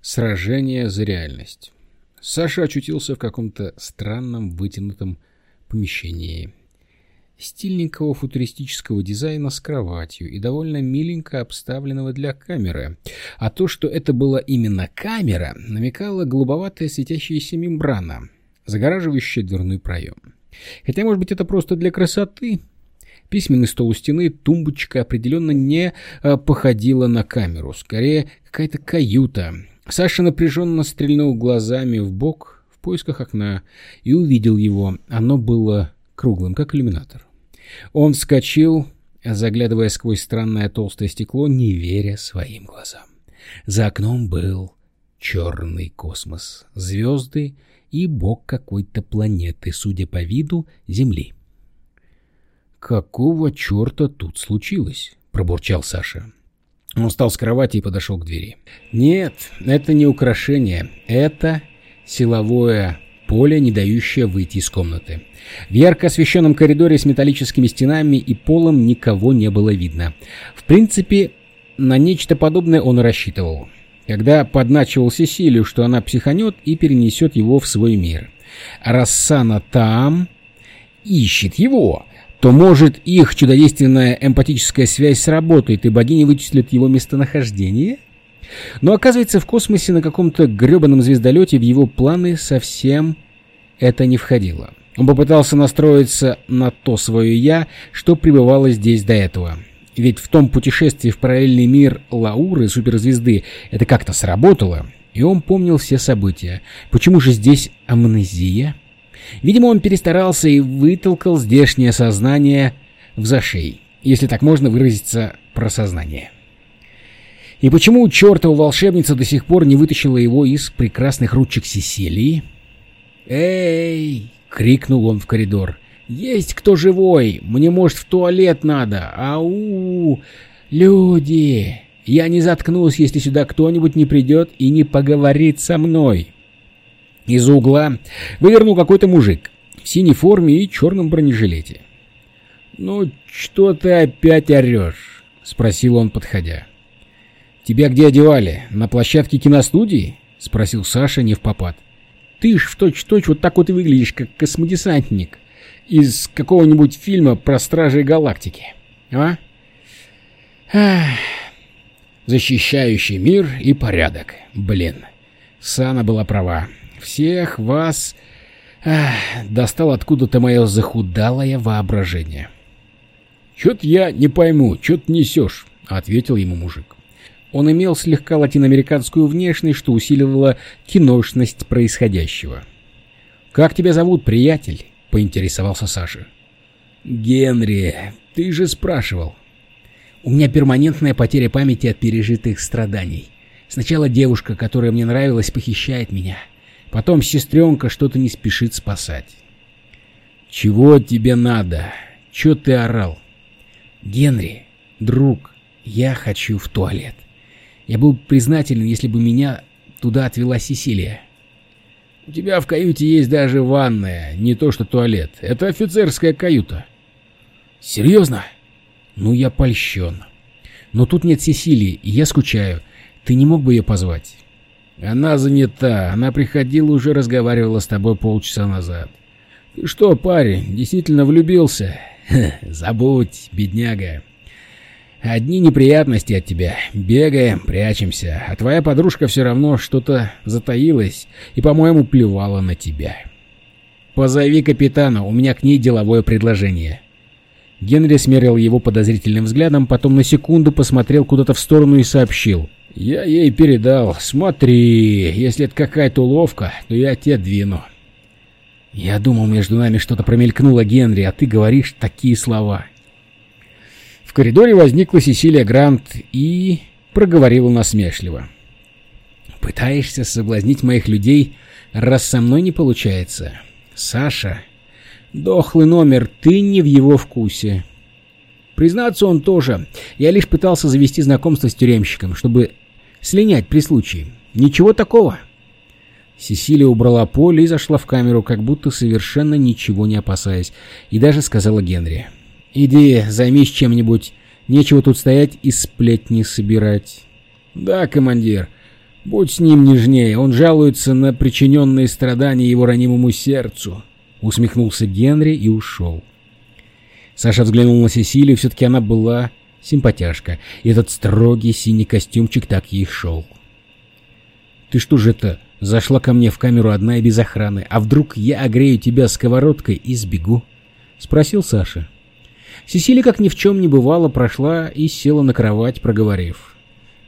Сражение за реальность. Саша очутился в каком-то странном вытянутом помещении. Стильненького футуристического дизайна с кроватью и довольно миленько обставленного для камеры. А то, что это была именно камера, намекала голубоватая светящаяся мембрана, загораживающая дверной проем. Хотя, может быть, это просто для красоты? Письменный стол у стены, тумбочка определенно не а, походила на камеру, скорее какая-то каюта. Саша напряженно стрельнул глазами в бок в поисках окна и увидел его. Оно было круглым, как иллюминатор. Он вскочил, заглядывая сквозь странное толстое стекло, не веря своим глазам. За окном был черный космос, звезды и бок какой-то планеты, судя по виду, Земли. «Какого черта тут случилось?» — пробурчал Саша. Он встал с кровати и подошел к двери. «Нет, это не украшение. Это силовое поле, не дающее выйти из комнаты. В ярко освещенном коридоре с металлическими стенами и полом никого не было видно. В принципе, на нечто подобное он рассчитывал. Когда подначивал Сесилию, что она психанет и перенесет его в свой мир. А раз Сана там ищет его, то, может, их чудодейственная эмпатическая связь сработает, и богиня вычислит его местонахождение? Но оказывается, в космосе на каком-то гребаном звездолете в его планы совсем это не входило. Он попытался настроиться на то свое «я», что пребывало здесь до этого. Ведь в том путешествии в параллельный мир Лауры, суперзвезды, это как-то сработало, и он помнил все события. Почему же здесь амнезия? Видимо, он перестарался и вытолкал здешнее сознание в зашей, если так можно выразиться про сознание. И почему чертова волшебница до сих пор не вытащила его из прекрасных ручек Сесилии? «Эй!» — крикнул он в коридор. «Есть кто живой? Мне, может, в туалет надо? Ау! Люди! Я не заткнусь, если сюда кто-нибудь не придет и не поговорит со мной!» Из угла вывернул какой-то мужик в синей форме и черном бронежилете. «Ну, что ты опять орешь?» — спросил он, подходя. «Тебя где одевали? На площадке киностудии?» — спросил Саша не в попад. «Ты ж в точь-точь вот так вот и выглядишь, как космодесантник из какого-нибудь фильма про Стражей Галактики, а?» Ах, «Защищающий мир и порядок, блин». Сана была права. Всех вас... Ах, достал откуда-то мое захудалое воображение. «Чё-то я не пойму, чё ты несешь?» — ответил ему мужик. Он имел слегка латиноамериканскую внешность, что усиливало киношность происходящего. «Как тебя зовут, приятель?» — поинтересовался Саша. «Генри, ты же спрашивал». «У меня перманентная потеря памяти от пережитых страданий. Сначала девушка, которая мне нравилась, похищает меня. Потом сестренка что-то не спешит спасать». «Чего тебе надо? Чё ты орал?» «Генри, друг, я хочу в туалет». Я был признателен, если бы меня туда отвела Сесилия. У тебя в каюте есть даже ванная, не то что туалет. Это офицерская каюта. Серьезно? Ну, я польщен. Но тут нет Сесилии, и я скучаю. Ты не мог бы ее позвать? Она занята. Она приходила уже разговаривала с тобой полчаса назад. Ты что, парень, действительно влюбился? забудь, бедняга. Одни неприятности от тебя. Бегаем, прячемся. А твоя подружка все равно что-то затаилась и, по-моему, плевала на тебя. Позови капитана, у меня к ней деловое предложение. Генри смерил его подозрительным взглядом, потом на секунду посмотрел куда-то в сторону и сообщил. «Я ей передал. Смотри, если это какая-то уловка, то я тебе двину». «Я думал, между нами что-то промелькнуло, Генри, а ты говоришь такие слова. В коридоре возникла Сесилия Грант и проговорила насмешливо. «Пытаешься соблазнить моих людей, раз со мной не получается. Саша, дохлый номер, ты не в его вкусе». Признаться, он тоже. Я лишь пытался завести знакомство с тюремщиком, чтобы слинять при случае. Ничего такого. Сесилия убрала поле и зашла в камеру, как будто совершенно ничего не опасаясь, и даже сказала Генри. Иди, займись чем-нибудь. Нечего тут стоять и сплетни собирать. Да, командир. Будь с ним нежнее, он жалуется на причиненные страдания его ранимому сердцу. Усмехнулся Генри и ушел. Саша взглянул на Сесилию, все-таки она была симпатяшка, этот строгий синий костюмчик так ей шел. «Ты что же это, зашла ко мне в камеру одна и без охраны, а вдруг я огрею тебя сковородкой и сбегу?» — спросил Саша. Сесилия, как ни в чем не бывало, прошла и села на кровать, проговорив.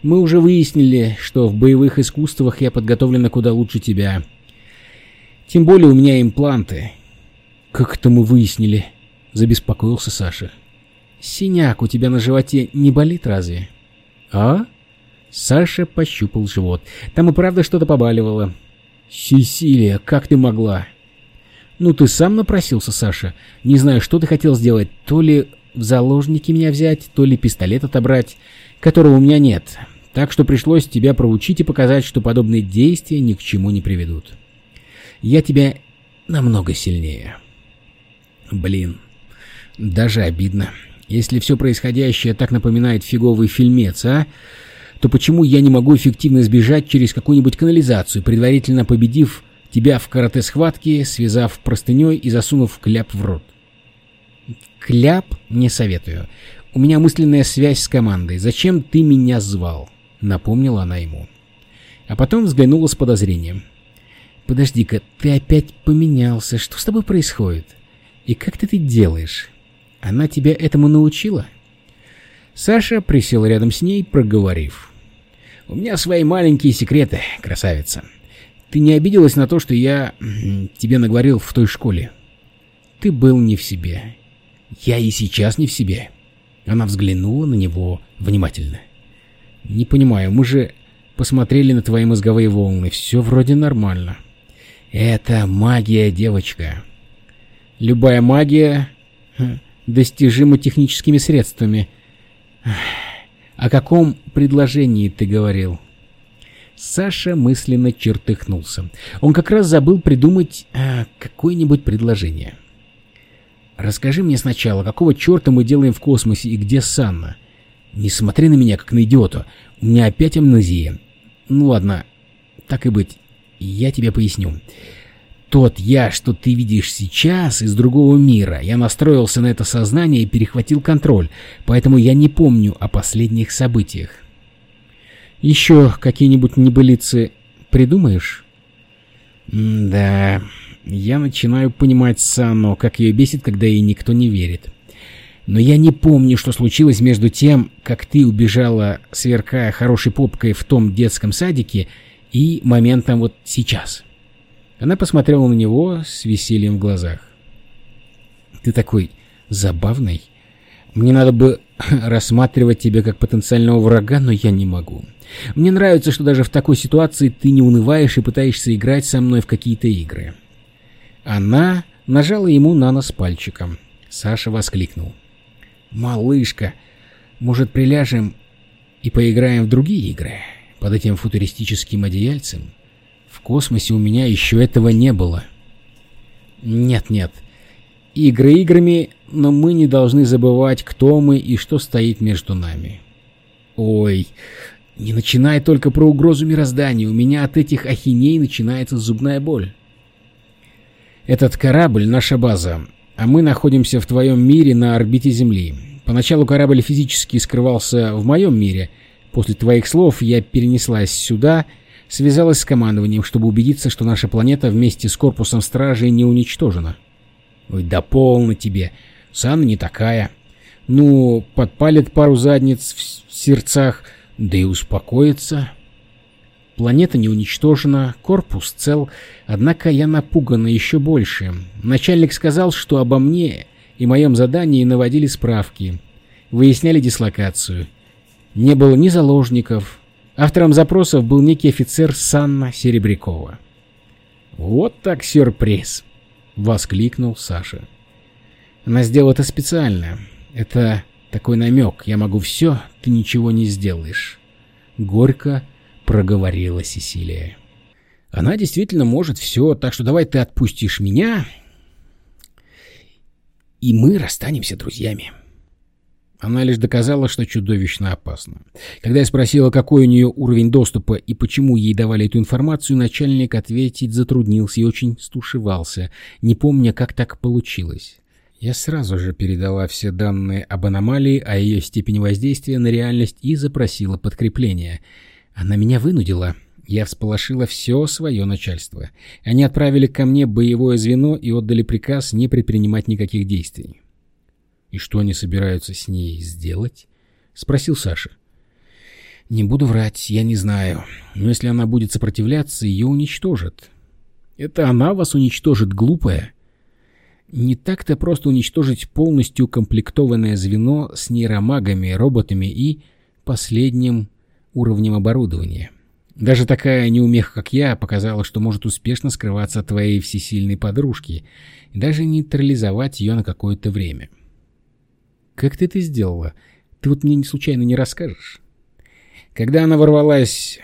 «Мы уже выяснили, что в боевых искусствах я подготовлена куда лучше тебя. Тем более у меня импланты». «Как это мы выяснили?» — забеспокоился Саша. «Синяк у тебя на животе не болит разве?» «А?» Саша пощупал живот. Там и правда что-то побаливало. «Сесилия, как ты могла?» «Ну, ты сам напросился, Саша. Не знаю, что ты хотел сделать. То ли в заложники меня взять, то ли пистолет отобрать, которого у меня нет. Так что пришлось тебя проучить и показать, что подобные действия ни к чему не приведут. Я тебя намного сильнее». «Блин, даже обидно. Если все происходящее так напоминает фиговый фильмец, а...» то почему я не могу эффективно сбежать через какую-нибудь канализацию, предварительно победив тебя в карате-схватке, связав простыней и засунув кляп в рот? Кляп не советую. У меня мысленная связь с командой. Зачем ты меня звал? Напомнила она ему. А потом взглянула с подозрением. Подожди-ка, ты опять поменялся. Что с тобой происходит? И как ты это делаешь? Она тебя этому научила? Саша присел рядом с ней, проговорив. У меня свои маленькие секреты, красавица. Ты не обиделась на то, что я тебе наговорил в той школе? Ты был не в себе. Я и сейчас не в себе. Она взглянула на него внимательно. Не понимаю, мы же посмотрели на твои мозговые волны. Все вроде нормально. Это магия, девочка. Любая магия достижима техническими средствами. «О каком предложении ты говорил?» Саша мысленно чертыхнулся. Он как раз забыл придумать а, какое-нибудь предложение. «Расскажи мне сначала, какого черта мы делаем в космосе и где Санна? Не смотри на меня, как на идиота. У меня опять амнезия. Ну ладно, так и быть, я тебе поясню. Тот я, что ты видишь сейчас, из другого мира. Я настроился на это сознание и перехватил контроль, поэтому я не помню о последних событиях. Еще какие-нибудь небылицы придумаешь? М да, я начинаю понимать Санну, как ее бесит, когда ей никто не верит. Но я не помню, что случилось между тем, как ты убежала, сверкая хорошей попкой в том детском садике, и моментом вот сейчас. — она посмотрела на него с весельем в глазах. «Ты такой забавный. Мне надо бы рассматривать тебя как потенциального врага, но я не могу. Мне нравится, что даже в такой ситуации ты не унываешь и пытаешься играть со мной в какие-то игры». Она нажала ему на нос пальчиком. Саша воскликнул. «Малышка, может, приляжем и поиграем в другие игры под этим футуристическим одеяльцем?» Космосе у меня еще этого не было. Нет-нет. Игры играми, но мы не должны забывать, кто мы и что стоит между нами. Ой, не начинай только про угрозу мироздания. У меня от этих ахиней начинается зубная боль. Этот корабль — наша база, а мы находимся в твоем мире на орбите Земли. Поначалу корабль физически скрывался в моем мире. После твоих слов я перенеслась сюда — связалась с командованием, чтобы убедиться, что наша планета вместе с корпусом стражей не уничтожена. Ой, да полно тебе. Сана не такая. Ну, подпалит пару задниц в сердцах, да и успокоится. Планета не уничтожена, корпус цел, однако я напугана еще больше. Начальник сказал, что обо мне и моем задании наводили справки, выясняли дислокацию. Не было ни заложников, Автором запросов был некий офицер Санна Серебрякова. «Вот так сюрприз!» — воскликнул Саша. «Она сделала это специально. Это такой намек. Я могу все, ты ничего не сделаешь». Горько проговорила Сесилия. «Она действительно может все, так что давай ты отпустишь меня, и мы расстанемся друзьями». Она лишь доказала, что чудовищно опасно. Когда я спросила, какой у нее уровень доступа и почему ей давали эту информацию, начальник ответить затруднился и очень стушевался, не помня, как так получилось. Я сразу же передала все данные об аномалии, о ее степени воздействия на реальность и запросила подкрепление. Она меня вынудила. Я всполошила все свое начальство. Они отправили ко мне боевое звено и отдали приказ не предпринимать никаких действий. «И что они собираются с ней сделать?» — спросил Саша. «Не буду врать, я не знаю. Но если она будет сопротивляться, ее уничтожат». «Это она вас уничтожит, глупая?» Не так-то просто уничтожить полностью комплектованное звено с нейромагами, роботами и последним уровнем оборудования. Даже такая неумеха, как я, показала, что может успешно скрываться от твоей всесильной подружки и даже нейтрализовать ее на какое-то время. — как ты это сделала? Ты вот мне не случайно не расскажешь? Когда она ворвалась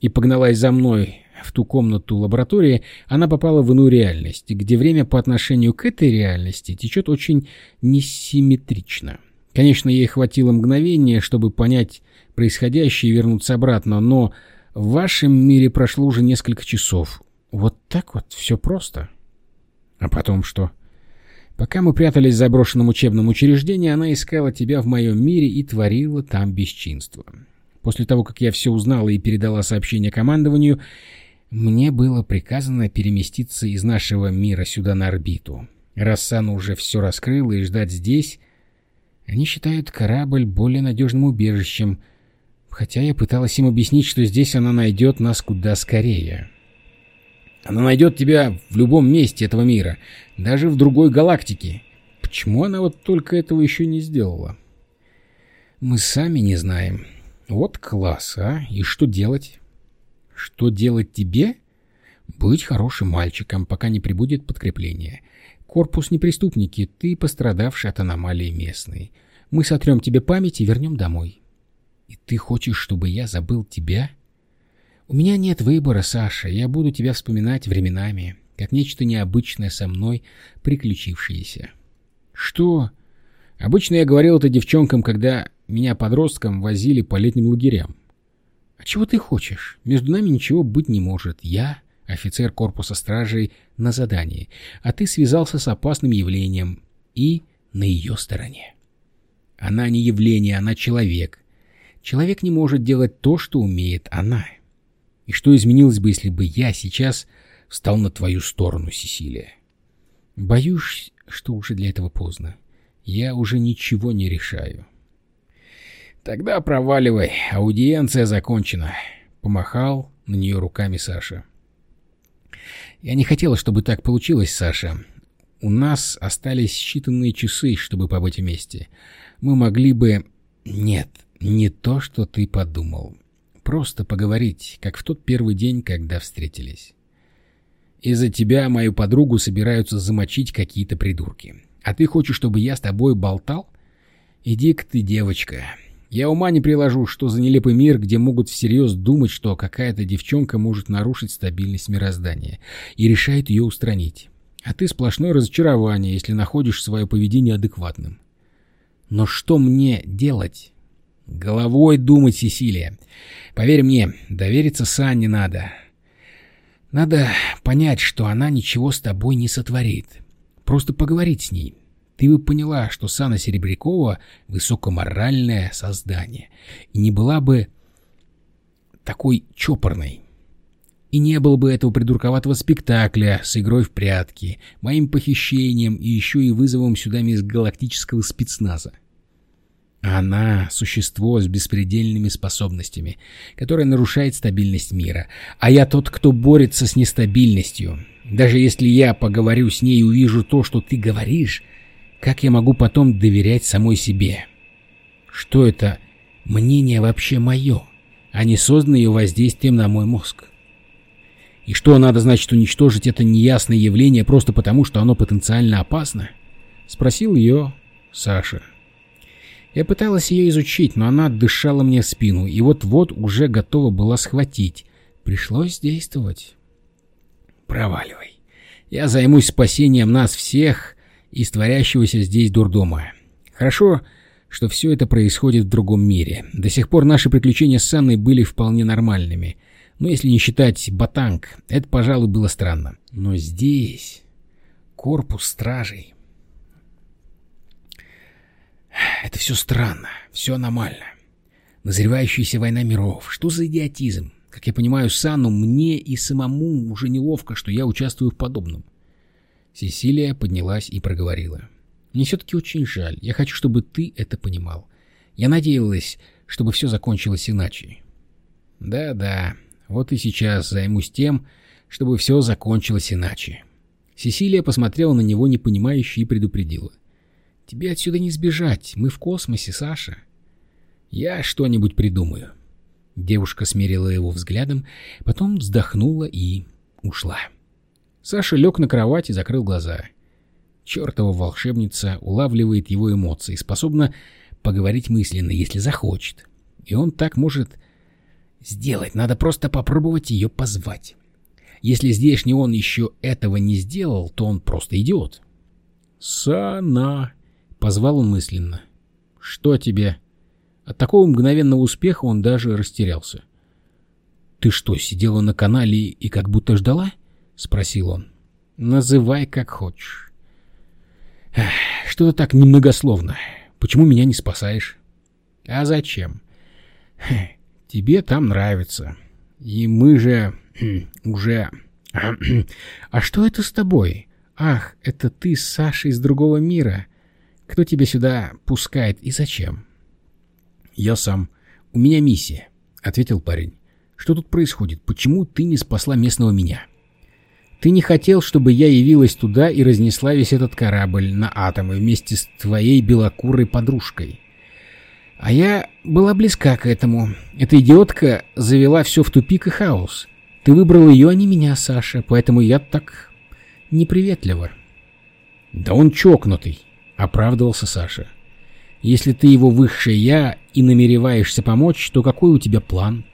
и погналась за мной в ту комнату лаборатории, она попала в иную реальность, где время по отношению к этой реальности течет очень несимметрично. Конечно, ей хватило мгновения, чтобы понять происходящее и вернуться обратно, но в вашем мире прошло уже несколько часов. Вот так вот все просто. А потом что? — Пока мы прятались в заброшенном учебном учреждении, она искала тебя в моем мире и творила там бесчинство. После того, как я все узнала и передала сообщение командованию, мне было приказано переместиться из нашего мира сюда на орбиту. Раз Сана уже все раскрыла и ждать здесь, они считают корабль более надежным убежищем, хотя я пыталась им объяснить, что здесь она найдет нас куда скорее. Она найдет тебя в любом месте этого мира, даже в другой галактике. Почему она вот только этого еще не сделала? Мы сами не знаем. Вот класс, а? И что делать? Что делать тебе? Быть хорошим мальчиком, пока не прибудет подкрепление. Корпус не преступники, ты пострадавший от аномалии местной. Мы сотрем тебе память и вернем домой. И ты хочешь, чтобы я забыл тебя? — «У меня нет выбора, Саша. Я буду тебя вспоминать временами, как нечто необычное со мной приключившееся». «Что?» «Обычно я говорил это девчонкам, когда меня подростком возили по летним лагерям». «А чего ты хочешь? Между нами ничего быть не может. Я офицер корпуса стражей на задании, а ты связался с опасным явлением и на ее стороне. Она не явление, она человек. Человек не может делать то, что умеет она. И что изменилось бы, если бы я сейчас встал на твою сторону, Сесилия? Боюсь, что уже для этого поздно. Я уже ничего не решаю. Тогда проваливай, аудиенция закончена. Помахал на нее руками Саша. Я не хотела, чтобы так получилось, Саша. У нас остались считанные часы, чтобы побыть вместе. Мы могли бы... Нет, не то, что ты подумал. Просто поговорить, как в тот первый день, когда встретились. Из-за тебя мою подругу собираются замочить какие-то придурки. А ты хочешь, чтобы я с тобой болтал? Иди-ка ты, девочка. Я ума не приложу, что за нелепый мир, где могут всерьез думать, что какая-то девчонка может нарушить стабильность мироздания и решает ее устранить. А ты сплошное разочарование, если находишь свое поведение адекватным. Но что мне делать? Головой думать, Сесилия. Поверь мне, довериться Санне надо. Надо понять, что она ничего с тобой не сотворит. Просто поговорить с ней. Ты бы поняла, что Сана Серебрякова — высокоморальное создание. И не была бы такой чопорной. И не было бы этого придурковатого спектакля с игрой в прятки, моим похищением и еще и вызовом сюда межгалактического спецназа. Она — существо с беспредельными способностями, которое нарушает стабильность мира. А я тот, кто борется с нестабильностью. Даже если я поговорю с ней и увижу то, что ты говоришь, как я могу потом доверять самой себе? Что это мнение вообще мое, а не создано ее воздействием на мой мозг? И что надо, значит, уничтожить это неясное явление просто потому, что оно потенциально опасно? Спросил ее Саша. Я пыталась ее изучить, но она дышала мне в спину и вот-вот уже готова была схватить. Пришлось действовать. Проваливай. Я займусь спасением нас всех из творящегося здесь дурдома. Хорошо, что все это происходит в другом мире. До сих пор наши приключения с Анной были вполне нормальными. Но если не считать Батанг, это, пожалуй, было странно. Но здесь... Корпус стражей... Это все странно, все аномально. Назревающаяся война миров. Что за идиотизм? Как я понимаю, Сану, мне и самому уже неловко, что я участвую в подобном. Сесилия поднялась и проговорила. Мне все-таки очень жаль. Я хочу, чтобы ты это понимал. Я надеялась, чтобы все закончилось иначе. Да-да, вот и сейчас займусь тем, чтобы все закончилось иначе. Сесилия посмотрела на него непонимающе и предупредила. Тебе отсюда не сбежать. Мы в космосе, Саша. Я что-нибудь придумаю. Девушка смерила его взглядом, потом вздохнула и ушла. Саша лег на кровать и закрыл глаза. Чертова волшебница улавливает его эмоции, способна поговорить мысленно, если захочет. И он так может сделать. Надо просто попробовать ее позвать. Если здешний он еще этого не сделал, то он просто идиот. «Сана!» — позвал он мысленно. «Что тебе?» От такого мгновенного успеха он даже растерялся. «Ты что, сидела на канале и как будто ждала?» — спросил он. «Называй как хочешь». «Что-то так немногословно. Почему меня не спасаешь?» «А зачем?» «Тебе там нравится. И мы же... уже...» «А что это с тобой? Ах, это ты с Сашей из другого мира. Кто тебя сюда пускает и зачем?» «Я сам. У меня миссия», — ответил парень. «Что тут происходит? Почему ты не спасла местного меня?» «Ты не хотел, чтобы я явилась туда и разнесла весь этот корабль на атомы вместе с твоей белокурой подружкой». А я была близка к этому. Эта идиотка завела все в тупик и хаос. Ты выбрал ее, а не меня, Саша, поэтому я так неприветливо. Да он чокнутый. — оправдывался Саша. «Если ты его высшее «я» и намереваешься помочь, то какой у тебя план?»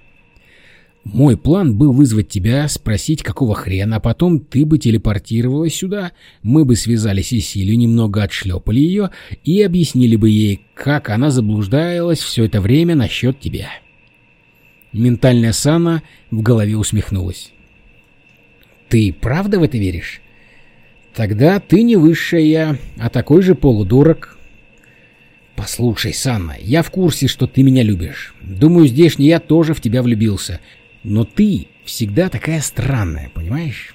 «Мой план был вызвать тебя, спросить, какого хрена, а потом ты бы телепортировалась сюда, мы бы связали Сесилию, немного отшлепали ее и объяснили бы ей, как она заблуждалась все это время насчет тебя». Ментальная Сана в голове усмехнулась. «Ты правда в это веришь?» Тогда ты не высшая я, а такой же полудурок. Послушай, Санна, я в курсе, что ты меня любишь. Думаю, здешний я тоже в тебя влюбился. Но ты всегда такая странная, понимаешь?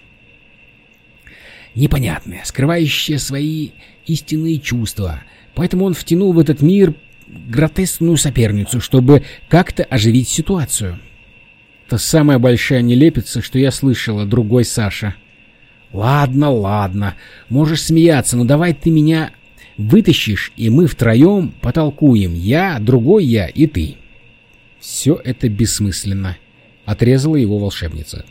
Непонятная, скрывающая свои истинные чувства. Поэтому он втянул в этот мир гротескную соперницу, чтобы как-то оживить ситуацию. Это самая большая нелепица, что я слышала, другой Саша. — Ладно, ладно, можешь смеяться, но давай ты меня вытащишь, и мы втроем потолкуем. Я, другой я и ты. Все это бессмысленно, отрезала его волшебница.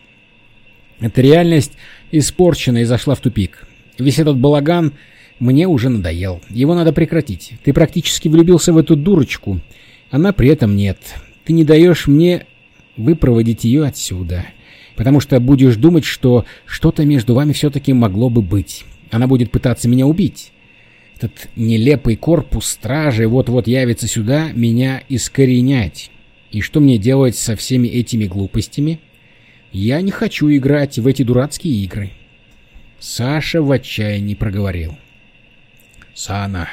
Эта реальность испорчена и зашла в тупик. Весь этот балаган мне уже надоел. Его надо прекратить. Ты практически влюбился в эту дурочку. Она при этом нет. Ты не даешь мне выпроводить ее отсюда потому что будешь думать, что что-то между вами все-таки могло бы быть. Она будет пытаться меня убить. Этот нелепый корпус стражи вот-вот явится сюда меня искоренять. И что мне делать со всеми этими глупостями? Я не хочу играть в эти дурацкие игры. Саша в отчаянии проговорил. Сана,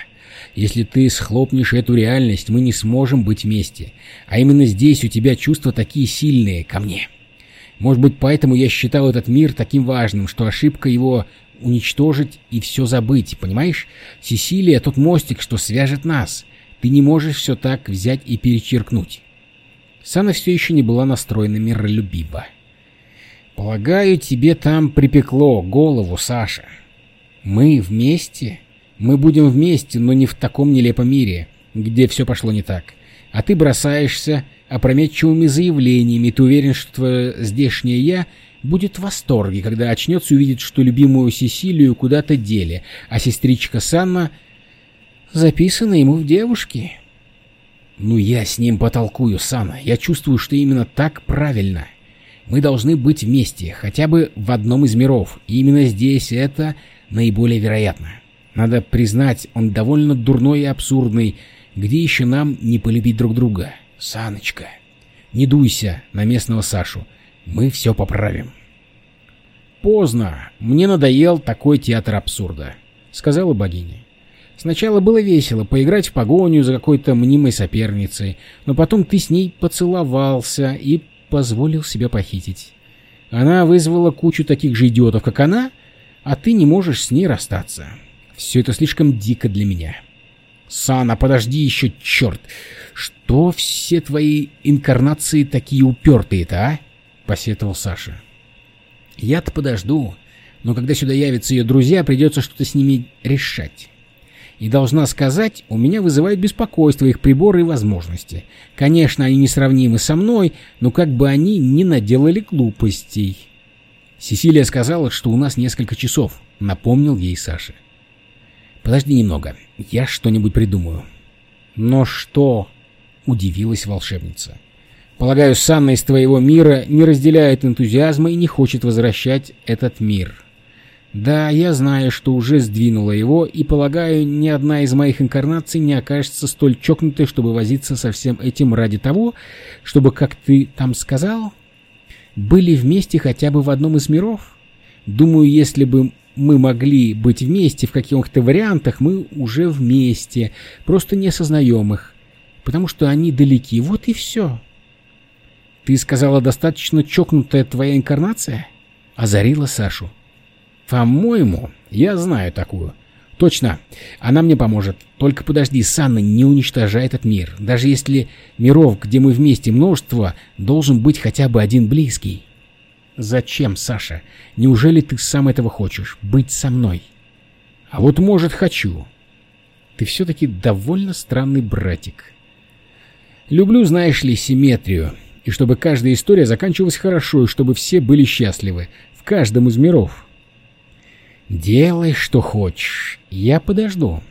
если ты схлопнешь эту реальность, мы не сможем быть вместе. А именно здесь у тебя чувства такие сильные ко мне. — может быть, поэтому я считал этот мир таким важным, что ошибка его уничтожить и все забыть, понимаешь? Сесилия — тот мостик, что свяжет нас. Ты не можешь все так взять и перечеркнуть. Сана все еще не была настроена миролюбиво. «Полагаю, тебе там припекло голову, Саша. Мы вместе? Мы будем вместе, но не в таком нелепом мире, где все пошло не так. А ты бросаешься опрометчивыми заявлениями, ты уверен, что твое здешнее «я» будет в восторге, когда очнется и увидит, что любимую Сесилию куда-то дели, а сестричка Санна записана ему в девушки. Ну, я с ним потолкую, Сана. Я чувствую, что именно так правильно. Мы должны быть вместе, хотя бы в одном из миров. И именно здесь это наиболее вероятно. Надо признать, он довольно дурной и абсурдный, Где еще нам не полюбить друг друга? Саночка, не дуйся на местного Сашу. Мы все поправим. Поздно. Мне надоел такой театр абсурда, сказала богиня. Сначала было весело поиграть в погоню за какой-то мнимой соперницей, но потом ты с ней поцеловался и позволил себя похитить. Она вызвала кучу таких же идиотов, как она, а ты не можешь с ней расстаться. Все это слишком дико для меня. Сана, подожди еще, черт! Что все твои инкарнации такие упертые-то, а? Посетовал Саша. Я-то подожду, но когда сюда явятся ее друзья, придется что-то с ними решать. И должна сказать, у меня вызывают беспокойство их приборы и возможности. Конечно, они несравнимы со мной, но как бы они ни наделали глупостей. Сесилия сказала, что у нас несколько часов, напомнил ей Саша. Подожди немного, я что-нибудь придумаю. Но что? Удивилась волшебница. Полагаю, Санна из твоего мира не разделяет энтузиазма и не хочет возвращать этот мир. Да, я знаю, что уже сдвинула его, и, полагаю, ни одна из моих инкарнаций не окажется столь чокнутой, чтобы возиться со всем этим ради того, чтобы, как ты там сказал, были вместе хотя бы в одном из миров. Думаю, если бы мы могли быть вместе в каких-то вариантах, мы уже вместе, просто не осознаем их, потому что они далеки, вот и все. Ты сказала, достаточно чокнутая твоя инкарнация? Озарила Сашу. По-моему, я знаю такую. Точно, она мне поможет. Только подожди, Санна не уничтожай этот мир. Даже если миров, где мы вместе множество, должен быть хотя бы один близкий. Зачем, Саша? Неужели ты сам этого хочешь? Быть со мной? А вот, может, хочу. Ты все-таки довольно странный братик. Люблю, знаешь ли, симметрию. И чтобы каждая история заканчивалась хорошо, и чтобы все были счастливы. В каждом из миров. «Делай, что хочешь. Я подожду».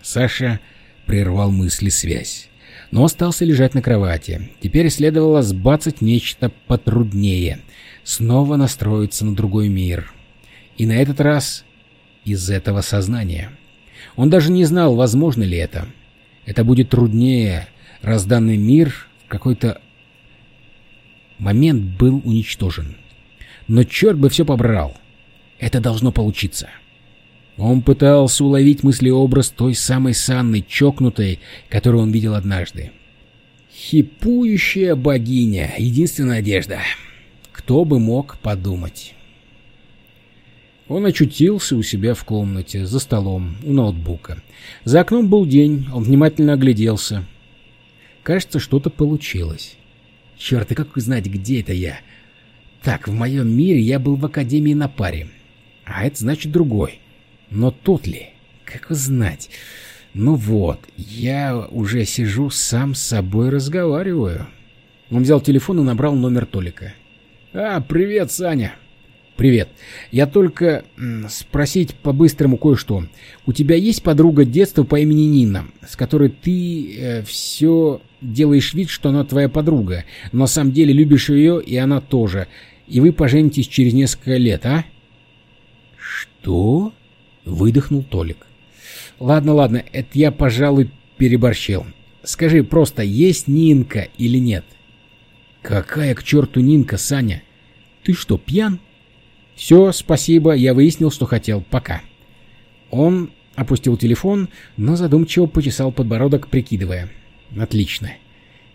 Саша прервал мысли связь, но остался лежать на кровати. Теперь следовало сбацать нечто потруднее, снова настроиться на другой мир. И на этот раз из этого сознания. Он даже не знал, возможно ли это. Это будет труднее, раз данный мир в какой-то момент был уничтожен. Но черт бы все побрал. Это должно получиться. Он пытался уловить мыслеобраз той самой Санны, чокнутой, которую он видел однажды. Хипующая богиня, единственная одежда. Кто бы мог подумать. Он очутился у себя в комнате, за столом, у ноутбука. За окном был день, он внимательно огляделся. Кажется, что-то получилось. Черт, и как знать, где это я? Так, в моем мире я был в академии на паре а это значит другой. Но тот ли? Как узнать? Ну вот, я уже сижу, сам с собой разговариваю. Он взял телефон и набрал номер Толика. «А, привет, Саня!» «Привет. Я только спросить по-быстрому кое-что. У тебя есть подруга детства по имени Нина, с которой ты э, все делаешь вид, что она твоя подруга, но на самом деле любишь ее, и она тоже, и вы поженитесь через несколько лет, а?» «Что?» — выдохнул Толик. «Ладно, ладно, это я, пожалуй, переборщил. Скажи просто, есть Нинка или нет?» «Какая к черту Нинка, Саня? Ты что, пьян?» «Все, спасибо, я выяснил, что хотел. Пока». Он опустил телефон, но задумчиво почесал подбородок, прикидывая. «Отлично.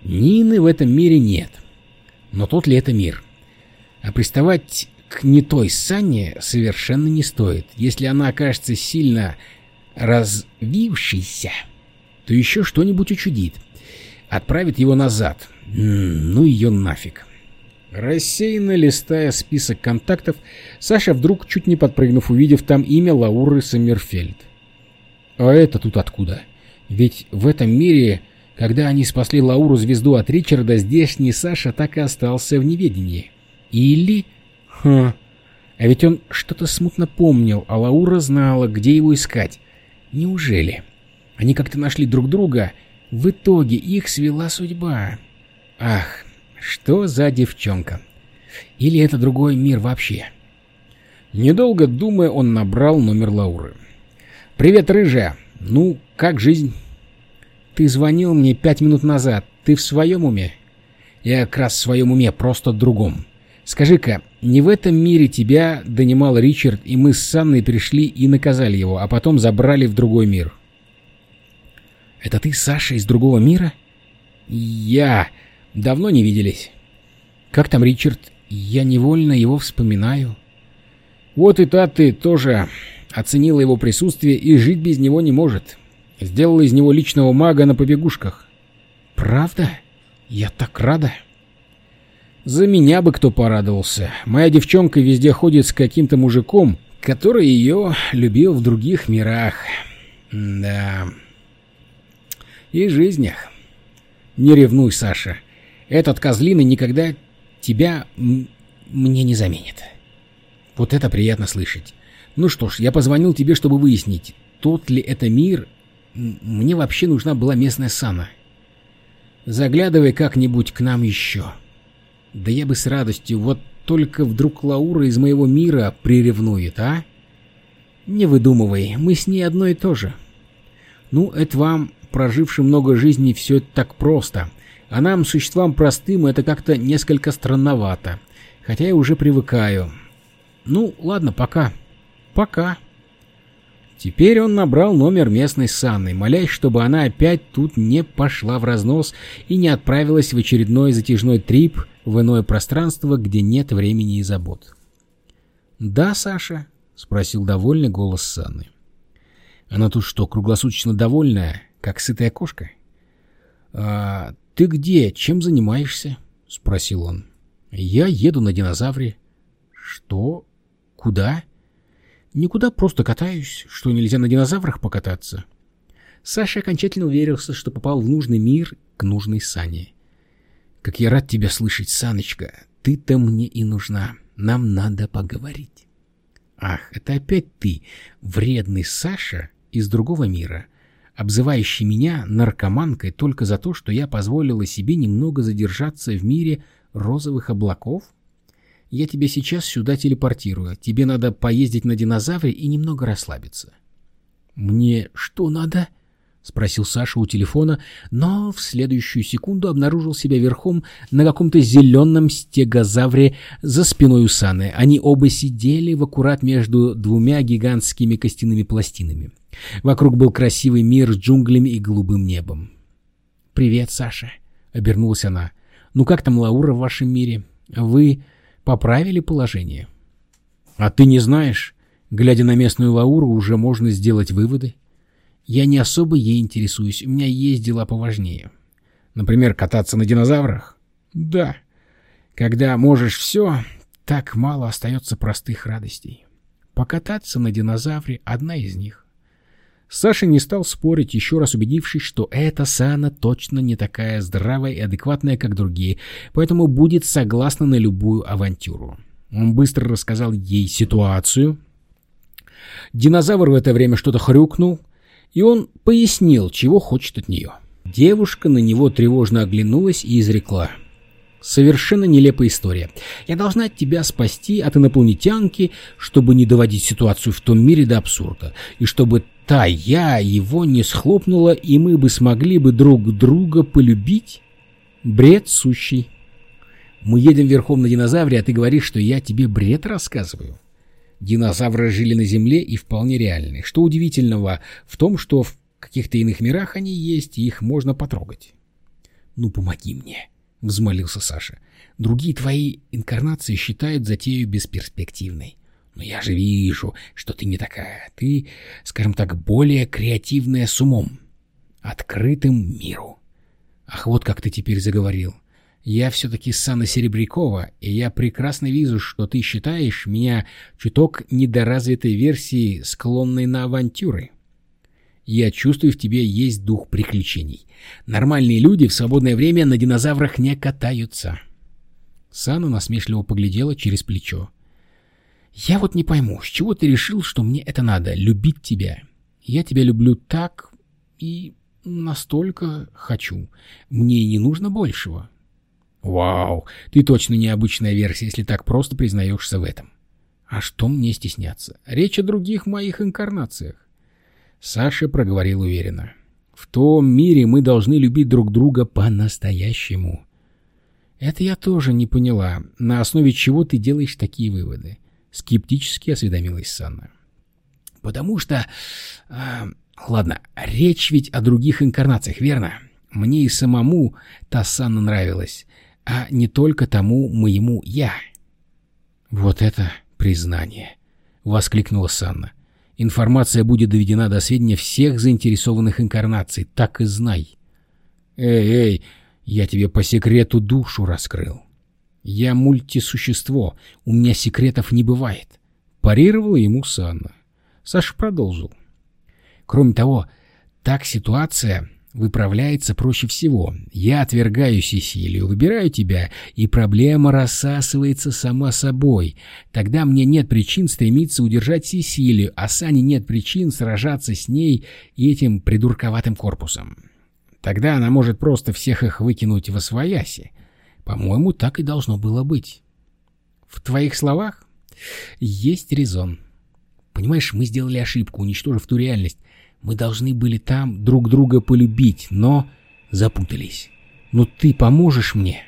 Нины в этом мире нет. Но тот ли это мир? А приставать не той Санне совершенно не стоит. Если она окажется сильно развившейся, то еще что-нибудь учудит. Отправит его назад. Ну ее нафиг. Рассеянно листая список контактов, Саша вдруг, чуть не подпрыгнув, увидев там имя Лауры Саммерфельд. А это тут откуда? Ведь в этом мире, когда они спасли Лауру звезду от Ричарда, здешний Саша так и остался в неведении. Или Хм. А ведь он что-то смутно помнил, а Лаура знала, где его искать. Неужели? Они как-то нашли друг друга. В итоге их свела судьба. Ах, что за девчонка? Или это другой мир вообще? Недолго думая, он набрал номер Лауры. «Привет, рыжая! Ну, как жизнь?» Ты звонил мне пять минут назад. Ты в своем уме? Я как раз в своем уме, просто другом. Скажи-ка, не в этом мире тебя донимал Ричард, и мы с Санной пришли и наказали его, а потом забрали в другой мир? Это ты, Саша, из другого мира? Я. Давно не виделись. Как там Ричард? Я невольно его вспоминаю. Вот и та ты тоже оценила его присутствие и жить без него не может. Сделала из него личного мага на побегушках. Правда? Я так рада. За меня бы кто порадовался. Моя девчонка везде ходит с каким-то мужиком, который ее любил в других мирах. Да. И жизнях. Не ревнуй, Саша. Этот козлиный никогда тебя мне не заменит. Вот это приятно слышать. Ну что ж, я позвонил тебе, чтобы выяснить, тот ли это мир. Мне вообще нужна была местная сана. Заглядывай как-нибудь к нам еще. Да я бы с радостью, вот только вдруг Лаура из моего мира приревнует, а? Не выдумывай, мы с ней одно и то же. Ну, это вам, прожившим много жизней, все это так просто. А нам, существам простым, это как-то несколько странновато. Хотя я уже привыкаю. Ну, ладно, пока. Пока. Теперь он набрал номер местной Санны, молясь, чтобы она опять тут не пошла в разнос и не отправилась в очередной затяжной трип в иное пространство, где нет времени и забот. «Да, Саша?» — спросил довольный голос Санны. «Она тут что, круглосуточно довольная, как сытая кошка?» «А ты где? Чем занимаешься?» — спросил он. «Я еду на динозавре». «Что? Куда?» Никуда просто катаюсь, что нельзя на динозаврах покататься. Саша окончательно уверился, что попал в нужный мир к нужной Сане. Как я рад тебя слышать, Саночка. Ты-то мне и нужна. Нам надо поговорить. Ах, это опять ты, вредный Саша из другого мира, обзывающий меня наркоманкой только за то, что я позволила себе немного задержаться в мире розовых облаков? Я тебя сейчас сюда телепортирую. Тебе надо поездить на динозавре и немного расслабиться. — Мне что надо? — спросил Саша у телефона, но в следующую секунду обнаружил себя верхом на каком-то зеленом стегозавре за спиной у Саны. Они оба сидели в аккурат между двумя гигантскими костяными пластинами. Вокруг был красивый мир с джунглями и голубым небом. — Привет, Саша, — обернулась она. — Ну как там Лаура в вашем мире? Вы поправили положение. А ты не знаешь, глядя на местную Лауру, уже можно сделать выводы. Я не особо ей интересуюсь, у меня есть дела поважнее. Например, кататься на динозаврах? Да. Когда можешь все, так мало остается простых радостей. Покататься на динозавре — одна из них. Саша не стал спорить, еще раз убедившись, что эта Сана точно не такая здравая и адекватная, как другие, поэтому будет согласна на любую авантюру. Он быстро рассказал ей ситуацию. Динозавр в это время что-то хрюкнул, и он пояснил, чего хочет от нее. Девушка на него тревожно оглянулась и изрекла — Совершенно нелепая история. Я должна тебя спасти от инопланетянки, чтобы не доводить ситуацию в том мире до абсурда, и чтобы та я его не схлопнула, и мы бы смогли бы друг друга полюбить? Бред сущий. Мы едем верхом на динозавре, а ты говоришь, что я тебе бред рассказываю. Динозавры жили на Земле и вполне реальны. Что удивительного в том, что в каких-то иных мирах они есть, и их можно потрогать. Ну, помоги мне взмолился Саша. «Другие твои инкарнации считают затею бесперспективной. Но я же вижу, что ты не такая. Ты, скажем так, более креативная с умом, открытым миру. Ах, вот как ты теперь заговорил. Я все-таки Сана Серебрякова, и я прекрасно вижу, что ты считаешь меня чуток недоразвитой версией, склонной на авантюры. Я чувствую, в тебе есть дух приключений. Нормальные люди в свободное время на динозаврах не катаются. Сана насмешливо поглядела через плечо. «Я вот не пойму, с чего ты решил, что мне это надо, любить тебя? Я тебя люблю так и настолько хочу. Мне не нужно большего». «Вау, ты точно необычная версия, если так просто признаешься в этом». «А что мне стесняться? Речь о других моих инкарнациях. Саша проговорил уверенно. В том мире мы должны любить друг друга по-настоящему. Это я тоже не поняла. На основе чего ты делаешь такие выводы? Скептически осведомилась Санна. Потому что... Э, ладно, речь ведь о других инкарнациях, верно? Мне и самому та Санна нравилась, а не только тому моему «я». Вот это признание! — воскликнула Санна. Информация будет доведена до сведения всех заинтересованных инкарнаций, так и знай. Эй, эй, я тебе по секрету душу раскрыл. Я мультисущество, у меня секретов не бывает. Парировала ему Санна. Саша продолжил. Кроме того, так ситуация выправляется проще всего. Я отвергаю Сесилию, выбираю тебя, и проблема рассасывается сама собой. Тогда мне нет причин стремиться удержать Сесилию, а Сане нет причин сражаться с ней и этим придурковатым корпусом. Тогда она может просто всех их выкинуть во свояси. По-моему, так и должно было быть. В твоих словах есть резон. Понимаешь, мы сделали ошибку, уничтожив ту реальность, мы должны были там друг друга полюбить, но запутались. Но ты поможешь мне?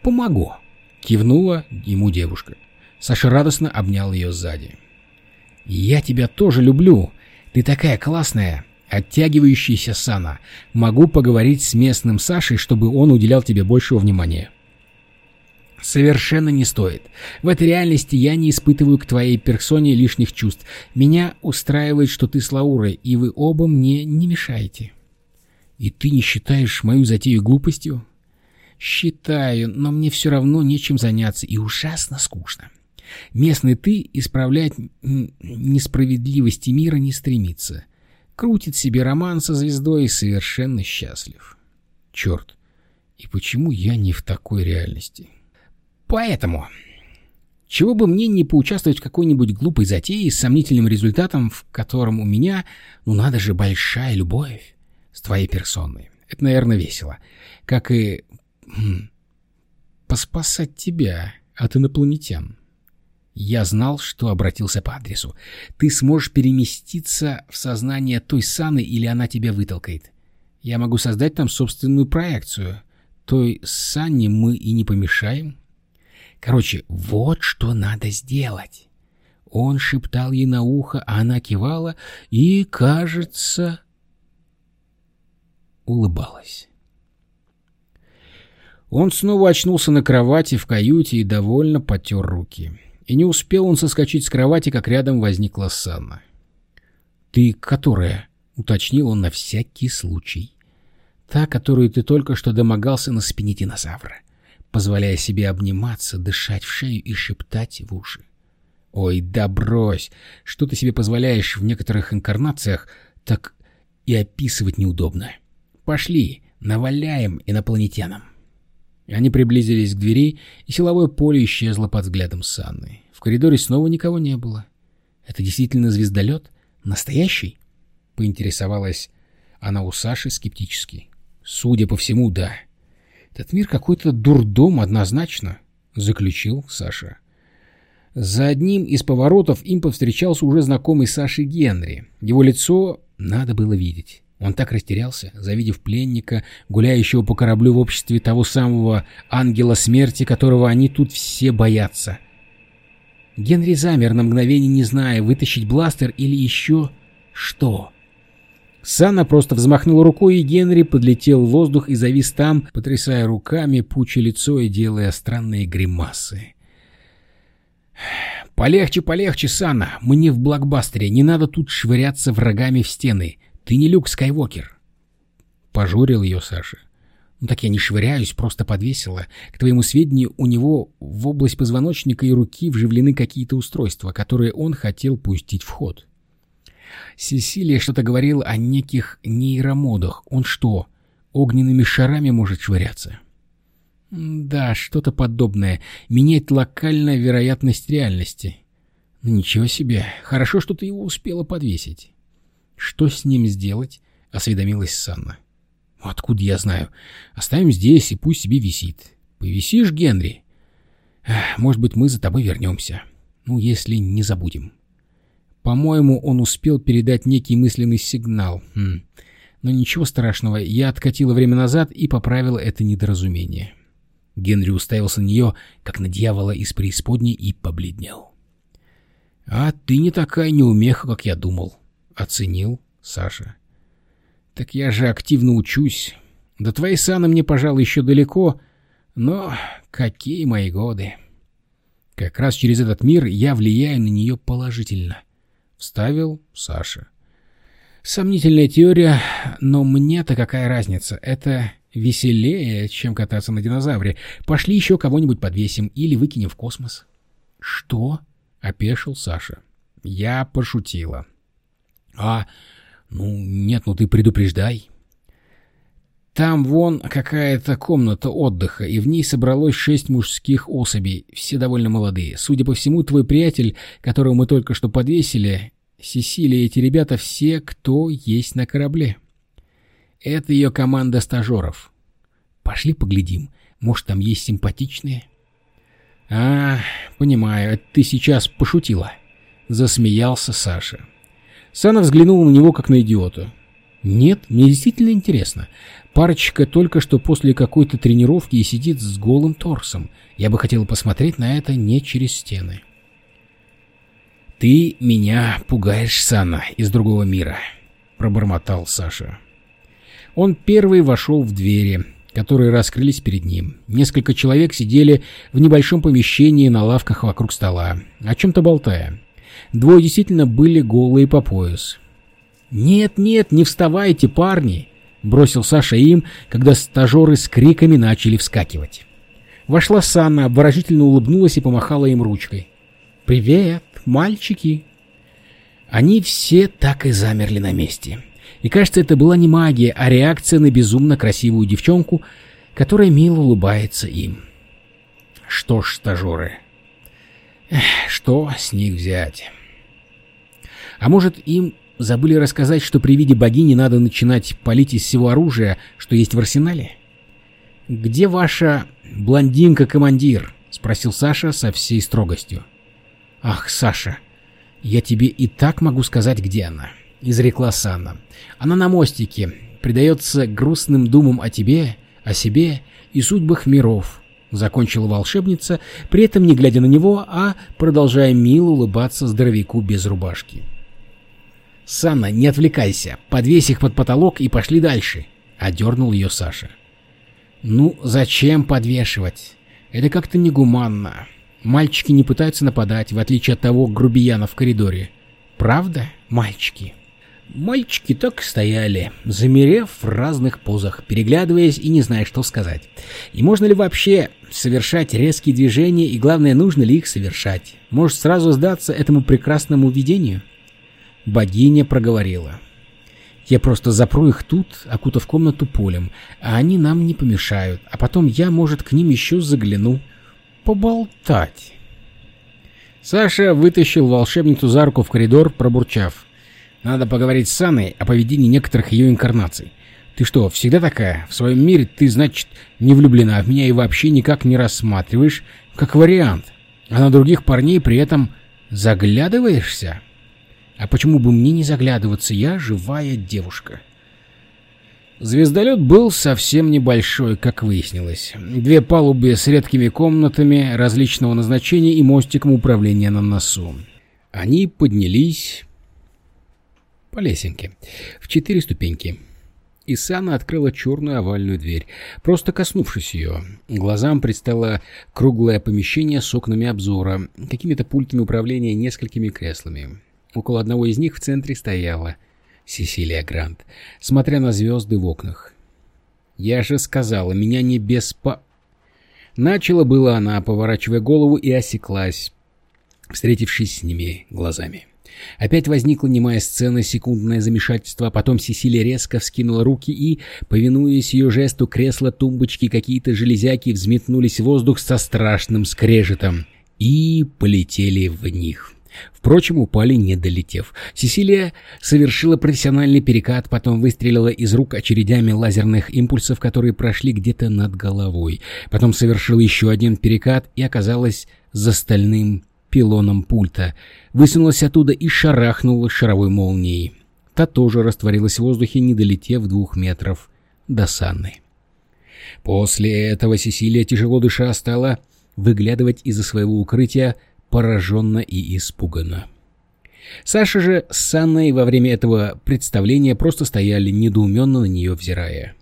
Помогу, кивнула ему девушка. Саша радостно обнял ее сзади. Я тебя тоже люблю. Ты такая классная, оттягивающаяся Сана. Могу поговорить с местным Сашей, чтобы он уделял тебе большего внимания. Совершенно не стоит. В этой реальности я не испытываю к твоей персоне лишних чувств. Меня устраивает, что ты с Лаурой, и вы оба мне не мешаете. И ты не считаешь мою затею глупостью? Считаю, но мне все равно нечем заняться, и ужасно скучно. Местный ты исправлять несправедливости мира не стремится. Крутит себе роман со звездой и совершенно счастлив. Черт, и почему я не в такой реальности?» Поэтому, чего бы мне не поучаствовать в какой-нибудь глупой затее с сомнительным результатом, в котором у меня, ну надо же, большая любовь с твоей персоной. Это, наверное, весело. Как и хм, поспасать тебя от инопланетян. Я знал, что обратился по адресу. Ты сможешь переместиться в сознание той Саны, или она тебя вытолкает. Я могу создать там собственную проекцию. Той Санне мы и не помешаем. Короче, вот что надо сделать. Он шептал ей на ухо, а она кивала и, кажется, улыбалась. Он снова очнулся на кровати в каюте и довольно потер руки. И не успел он соскочить с кровати, как рядом возникла Санна. «Ты которая?» — уточнил он на всякий случай. «Та, которую ты только что домогался на спине динозавра позволяя себе обниматься, дышать в шею и шептать в уши. «Ой, да брось! Что ты себе позволяешь в некоторых инкарнациях, так и описывать неудобно. Пошли, наваляем инопланетянам!» Они приблизились к двери, и силовое поле исчезло под взглядом Санны. В коридоре снова никого не было. «Это действительно звездолет? Настоящий?» — поинтересовалась она у Саши скептически. «Судя по всему, да». Этот мир какой-то дурдом однозначно, — заключил Саша. За одним из поворотов им повстречался уже знакомый Саши Генри. Его лицо надо было видеть. Он так растерялся, завидев пленника, гуляющего по кораблю в обществе того самого ангела смерти, которого они тут все боятся. Генри замер на мгновение, не зная, вытащить бластер или еще что. Санна просто взмахнула рукой, и Генри подлетел в воздух и завис там, потрясая руками, пуча лицо и делая странные гримасы. «Полегче, полегче, Санна, мы не в блокбастере, не надо тут швыряться врагами в стены. Ты не Люк Скайуокер!» Пожурил ее Саша. «Ну так я не швыряюсь, просто подвесила. К твоему сведению, у него в область позвоночника и руки вживлены какие-то устройства, которые он хотел пустить в ход». Сесилия что-то говорила о неких нейромодах. Он что, огненными шарами может швыряться? Да, что-то подобное. Меняет локальная вероятность реальности. Ну, ничего себе. Хорошо, что ты его успела подвесить. Что с ним сделать? Осведомилась Санна. Откуда я знаю? Оставим здесь и пусть себе висит. Повисишь, Генри? Может быть, мы за тобой вернемся. Ну, если не забудем. По-моему, он успел передать некий мысленный сигнал. Хм. Но ничего страшного, я откатила время назад и поправила это недоразумение. Генри уставился на нее, как на дьявола из преисподней, и побледнел. — А ты не такая неумеха, как я думал. — оценил Саша. — Так я же активно учусь. До твоей саны мне, пожалуй, еще далеко, но какие мои годы. Как раз через этот мир я влияю на нее положительно. Вставил Саша. Сомнительная теория, но мне-то какая разница? Это веселее, чем кататься на динозавре. Пошли еще кого-нибудь подвесим или выкинем в космос. Что? Опешил Саша. Я пошутила. А, ну, нет, ну ты предупреждай. Там вон какая-то комната отдыха, и в ней собралось шесть мужских особей, все довольно молодые. Судя по всему, твой приятель, которого мы только что подвесили, Сесилия и эти ребята все, кто есть на корабле. Это ее команда стажеров. Пошли поглядим, может, там есть симпатичные? А, понимаю, ты сейчас пошутила. Засмеялся Саша. Сана взглянул на него, как на идиота. Нет, мне действительно интересно. Парочка только что после какой-то тренировки и сидит с голым торсом. Я бы хотел посмотреть на это не через стены. «Ты меня пугаешь, Сана, из другого мира», — пробормотал Саша. Он первый вошел в двери, которые раскрылись перед ним. Несколько человек сидели в небольшом помещении на лавках вокруг стола, о чем-то болтая. Двое действительно были голые по пояс. «Нет, нет, не вставайте, парни!» — бросил Саша им, когда стажеры с криками начали вскакивать. Вошла Санна, обворожительно улыбнулась и помахала им ручкой. «Привет, мальчики!» Они все так и замерли на месте. И кажется, это была не магия, а реакция на безумно красивую девчонку, которая мило улыбается им. Что ж, стажеры, что с них взять? А может, им Забыли рассказать, что при виде богини надо начинать палить из всего оружия, что есть в арсенале? «Где ваша блондинка-командир?» — спросил Саша со всей строгостью. «Ах, Саша, я тебе и так могу сказать, где она», — изрекла Санна. «Она на мостике, предается грустным думам о тебе, о себе и судьбах миров», — закончила волшебница, при этом не глядя на него, а продолжая мило улыбаться здоровяку без рубашки. «Санна, не отвлекайся, подвесь их под потолок и пошли дальше», — одернул ее Саша. «Ну, зачем подвешивать? Это как-то негуманно. Мальчики не пытаются нападать, в отличие от того грубияна в коридоре. Правда, мальчики?» Мальчики так стояли, замерев в разных позах, переглядываясь и не зная, что сказать. И можно ли вообще совершать резкие движения, и главное, нужно ли их совершать? Может сразу сдаться этому прекрасному видению? Богиня проговорила. «Я просто запру их тут, окутав комнату полем, а они нам не помешают, а потом я, может, к ним еще загляну. Поболтать». Саша вытащил волшебницу за руку в коридор, пробурчав. «Надо поговорить с Саной о поведении некоторых ее инкарнаций. Ты что, всегда такая? В своем мире ты, значит, не влюблена в меня и вообще никак не рассматриваешь, как вариант, а на других парней при этом заглядываешься?» А почему бы мне не заглядываться? Я живая девушка. Звездолет был совсем небольшой, как выяснилось. Две палубы с редкими комнатами различного назначения и мостиком управления на носу. Они поднялись по лесенке в четыре ступеньки. Исана открыла черную овальную дверь, просто коснувшись ее. Глазам предстало круглое помещение с окнами обзора, какими-то пультами управления несколькими креслами. Около одного из них в центре стояла Сесилия Грант, смотря на звезды в окнах. «Я же сказала, меня не беспо...» Начала было она, поворачивая голову, и осеклась, встретившись с ними глазами. Опять возникла немая сцена, секундное замешательство, а потом Сесилия резко вскинула руки и, повинуясь ее жесту, кресла, тумбочки, какие-то железяки взметнулись в воздух со страшным скрежетом и полетели в них. Впрочем, упали, не долетев. Сесилия совершила профессиональный перекат, потом выстрелила из рук очередями лазерных импульсов, которые прошли где-то над головой. Потом совершила еще один перекат и оказалась за стальным пилоном пульта, высунулась оттуда и шарахнула шаровой молнией. Та тоже растворилась в воздухе, не долетев двух метров до Санны. После этого Сесилия, тяжело дыша, стала выглядывать из-за своего укрытия пораженно и испуганно. Саша же с Санной во время этого представления просто стояли недоуменно на нее взирая.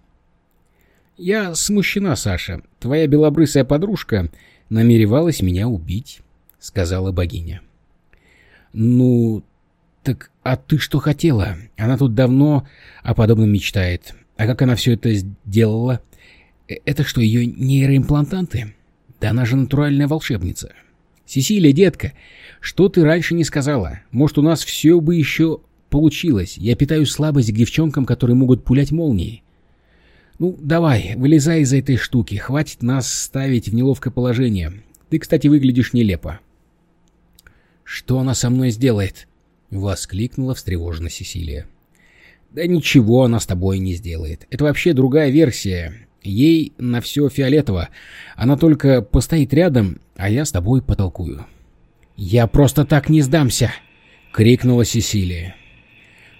«Я смущена, Саша. Твоя белобрысая подружка намеревалась меня убить», — сказала богиня. «Ну, так а ты что хотела? Она тут давно о подобном мечтает. А как она все это сделала? Э, это что, ее нейроимплантанты? Да она же натуральная волшебница. Сесилия, детка, что ты раньше не сказала? Может, у нас все бы еще получилось. Я питаю слабость к девчонкам, которые могут пулять молнией. Ну, давай, вылезай из этой штуки. Хватит нас ставить в неловкое положение. Ты, кстати, выглядишь нелепо. Что она со мной сделает? Воскликнула встревоженно Сесилия. Да ничего она с тобой не сделает. Это вообще другая версия. Ей на все фиолетово. Она только постоит рядом, а я с тобой потолкую. «Я просто так не сдамся!» — крикнула Сесилия.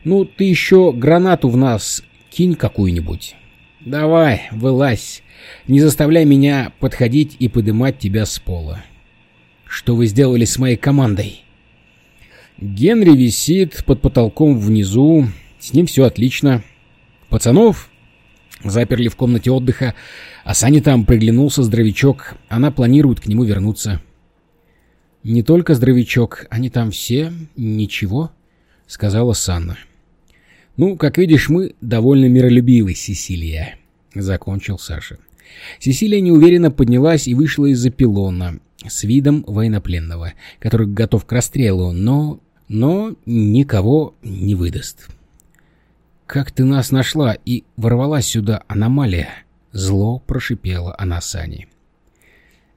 «Ну, ты еще гранату в нас кинь какую-нибудь. Давай, вылазь. Не заставляй меня подходить и подымать тебя с пола. Что вы сделали с моей командой?» Генри висит под потолком внизу. С ним все отлично. Пацанов заперли в комнате отдыха, а Сане там приглянулся здоровячок. Она планирует к нему вернуться. «Не только здоровячок, они там все... ничего», — сказала Санна. «Ну, как видишь, мы довольно миролюбивы, Сесилия», — закончил Саша. Сесилия неуверенно поднялась и вышла из-за пилона с видом военнопленного, который готов к расстрелу, но... но никого не выдаст. «Как ты нас нашла и ворвалась сюда, аномалия?» Зло прошипела она Сане.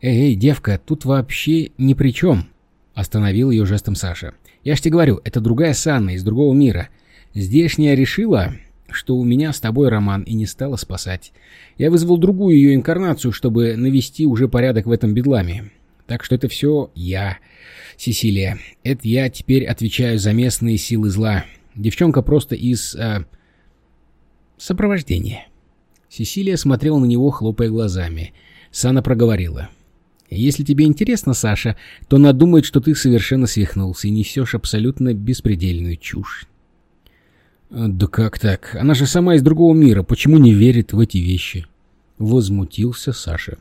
«Эй, эй, девка, тут вообще ни при чем!» Остановил ее жестом Саша. «Я ж тебе говорю, это другая Санна из другого мира. Здешняя решила, что у меня с тобой роман и не стала спасать. Я вызвал другую ее инкарнацию, чтобы навести уже порядок в этом бедламе. Так что это все я, Сесилия. Это я теперь отвечаю за местные силы зла. Девчонка просто из... Э, сопровождения». Сесилия смотрела на него, хлопая глазами. Сана проговорила. «Если тебе интересно, Саша, то она думает, что ты совершенно свихнулся и несешь абсолютно беспредельную чушь». «Да как так? Она же сама из другого мира. Почему не верит в эти вещи?» Возмутился Саша.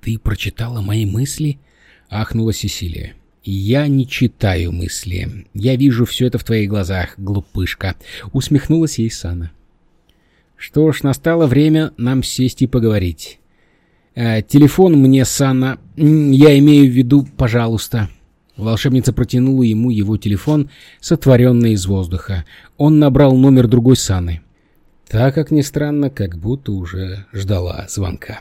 «Ты прочитала мои мысли?» — ахнула Сесилия. «Я не читаю мысли. Я вижу все это в твоих глазах, глупышка», — усмехнулась ей Сана. Что ж, настало время нам сесть и поговорить. Э, телефон мне, Санна, я имею в виду, пожалуйста. Волшебница протянула ему его телефон, сотворенный из воздуха. Он набрал номер другой Саны. Так, как ни странно, как будто уже ждала звонка.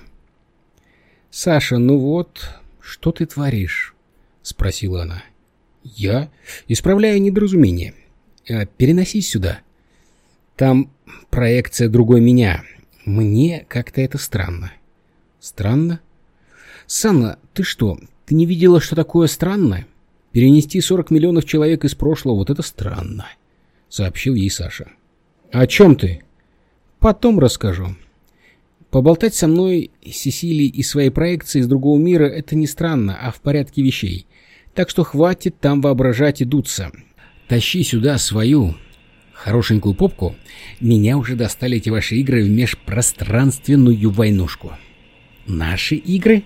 «Саша, ну вот, что ты творишь?» — спросила она. «Я исправляю недоразумение. Э, переносись сюда». Там проекция другой меня. Мне как-то это странно. Странно? Санна, ты что, ты не видела, что такое странно? Перенести 40 миллионов человек из прошлого, вот это странно, сообщил ей Саша. О чем ты? Потом расскажу. Поболтать со мной, Сесилией и своей проекцией из другого мира — это не странно, а в порядке вещей. Так что хватит там воображать и дуться. Тащи сюда свою хорошенькую попку, меня уже достали эти ваши игры в межпространственную войнушку. Наши игры?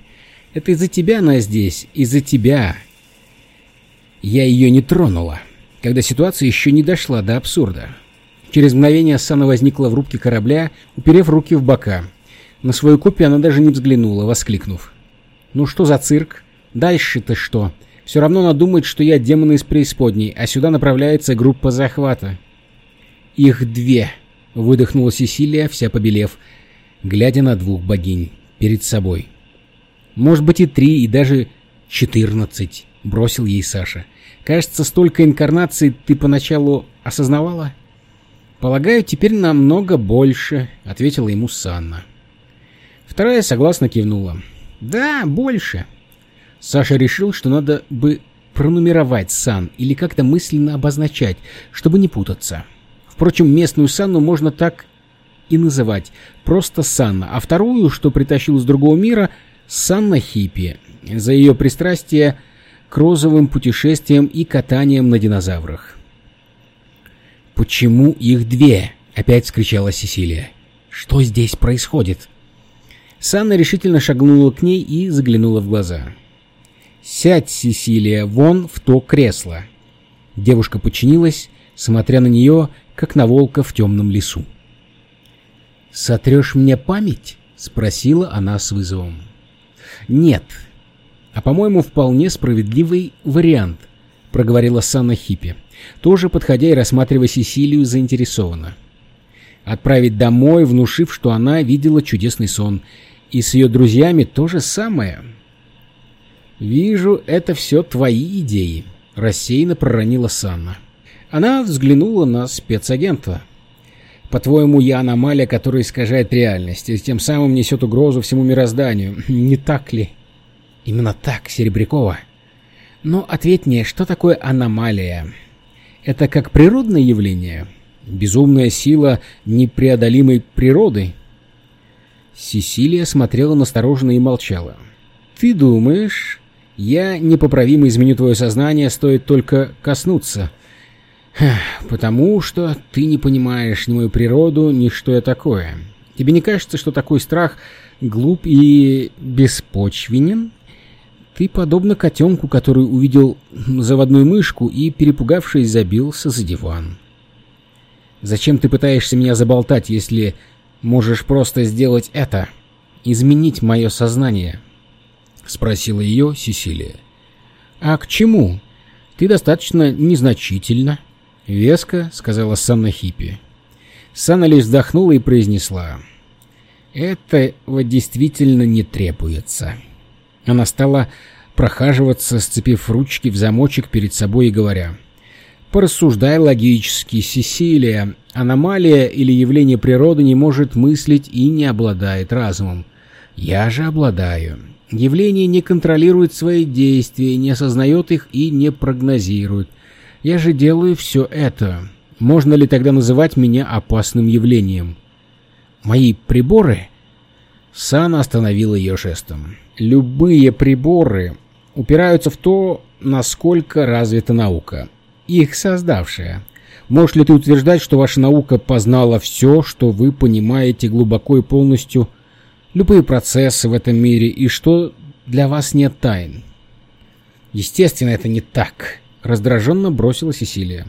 Это из-за тебя она здесь, из-за тебя. Я ее не тронула, когда ситуация еще не дошла до абсурда. Через мгновение Сана возникла в рубке корабля, уперев руки в бока. На свою копию она даже не взглянула, воскликнув. «Ну что за цирк? Дальше-то что? Все равно она думает, что я демон из преисподней, а сюда направляется группа захвата». «Их две!» — выдохнула Сесилия, вся побелев, глядя на двух богинь перед собой. «Может быть и три, и даже четырнадцать», — бросил ей Саша. «Кажется, столько инкарнаций ты поначалу осознавала?» «Полагаю, теперь намного больше», — ответила ему Санна. Вторая согласно кивнула. «Да, больше. Саша решил, что надо бы пронумеровать сан или как-то мысленно обозначать, чтобы не путаться. Впрочем, местную санну можно так и называть, просто Санна, а вторую, что притащил из другого мира, Санна Хиппи, за ее пристрастие к розовым путешествиям и катаниям на динозаврах. «Почему их две?» — опять вскричала Сесилия. «Что здесь происходит?» Санна решительно шагнула к ней и заглянула в глаза. «Сядь, Сесилия, вон в то кресло!» Девушка подчинилась, смотря на нее, как на волка в темном лесу. «Сотрешь мне память?» — спросила она с вызовом. «Нет. А, по-моему, вполне справедливый вариант», — проговорила Санна Хиппи, тоже подходя и рассматривая Сесилию заинтересованно. Отправить домой, внушив, что она видела чудесный сон, и с ее друзьями то же самое. «Вижу, это все твои идеи», — рассеянно проронила Санна. Она взглянула на спецагента. По-твоему, я аномалия, которая искажает реальность, и тем самым несет угрозу всему мирозданию. Не так ли? Именно так, Серебрякова. Но ответь мне, что такое аномалия? Это как природное явление? Безумная сила непреодолимой природы? Сесилия смотрела настороженно и молчала. Ты думаешь, я непоправимо изменю твое сознание, стоит только коснуться «Потому что ты не понимаешь ни мою природу, ни что я такое. Тебе не кажется, что такой страх глуп и беспочвенен? Ты подобно котенку, который увидел заводную мышку и, перепугавшись, забился за диван. Зачем ты пытаешься меня заболтать, если можешь просто сделать это? Изменить мое сознание?» — спросила ее Сесилия. «А к чему? Ты достаточно незначительно». — веско сказала Санна Хиппи. Санна лишь вздохнула и произнесла. «Этого действительно не требуется». Она стала прохаживаться, сцепив ручки в замочек перед собой и говоря. «Порассуждай логически, Сесилия. Аномалия или явление природы не может мыслить и не обладает разумом. Я же обладаю. Явление не контролирует свои действия, не осознает их и не прогнозирует. Я же делаю все это. Можно ли тогда называть меня опасным явлением? Мои приборы... Сана остановила ее жестом. Любые приборы упираются в то, насколько развита наука. Их создавшая. Можешь ли ты утверждать, что ваша наука познала все, что вы понимаете глубоко и полностью, любые процессы в этом мире, и что для вас нет тайн? Естественно, это не так. Раздраженно бросила Сесилия.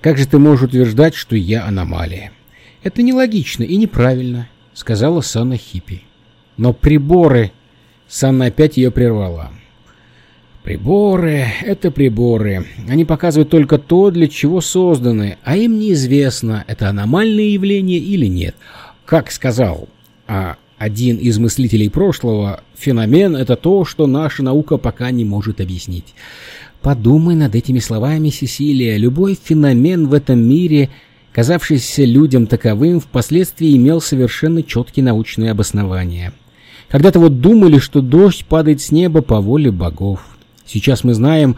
«Как же ты можешь утверждать, что я аномалия?» «Это нелогично и неправильно», — сказала Санна Хиппи. «Но приборы...» Санна опять ее прервала. «Приборы — это приборы. Они показывают только то, для чего созданы, а им неизвестно, это аномальное явление или нет. Как сказал а один из мыслителей прошлого, феномен — это то, что наша наука пока не может объяснить. Подумай над этими словами, Сесилия. Любой феномен в этом мире, казавшийся людям таковым, впоследствии имел совершенно четкие научные обоснования. Когда-то вот думали, что дождь падает с неба по воле богов. Сейчас мы знаем,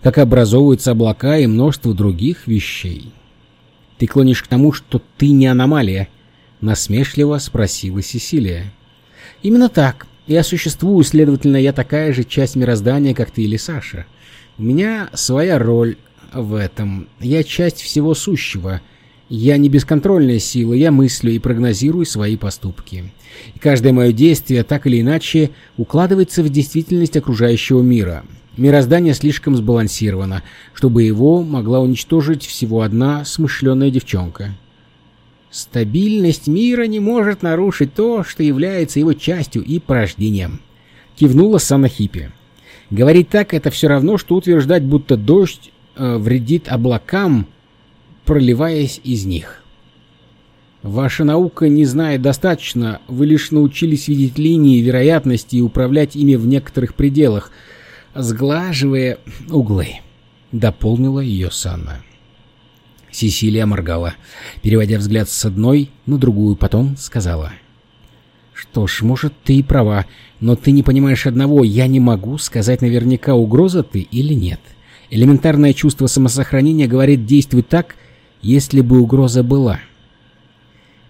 как образовываются облака и множество других вещей. Ты клонишь к тому, что ты не аномалия? Насмешливо спросила Сесилия. Именно так. Я существую, следовательно, я такая же часть мироздания, как ты или Саша. У меня своя роль в этом. Я часть всего сущего. Я не бесконтрольная сила, я мыслю и прогнозирую свои поступки. И каждое мое действие так или иначе укладывается в действительность окружающего мира. Мироздание слишком сбалансировано, чтобы его могла уничтожить всего одна смышленая девчонка. Стабильность мира не может нарушить то, что является его частью и порождением. Кивнула Санахипи. Говорить так — это все равно, что утверждать, будто дождь э, вредит облакам, проливаясь из них. Ваша наука не знает достаточно, вы лишь научились видеть линии вероятности и управлять ими в некоторых пределах, сглаживая углы. Дополнила ее Санна. Сесилия моргала, переводя взгляд с одной на другую, потом сказала. «Что ж, может, ты и права. Но ты не понимаешь одного, я не могу сказать наверняка, угроза ты или нет. Элементарное чувство самосохранения говорит действуй так, если бы угроза была.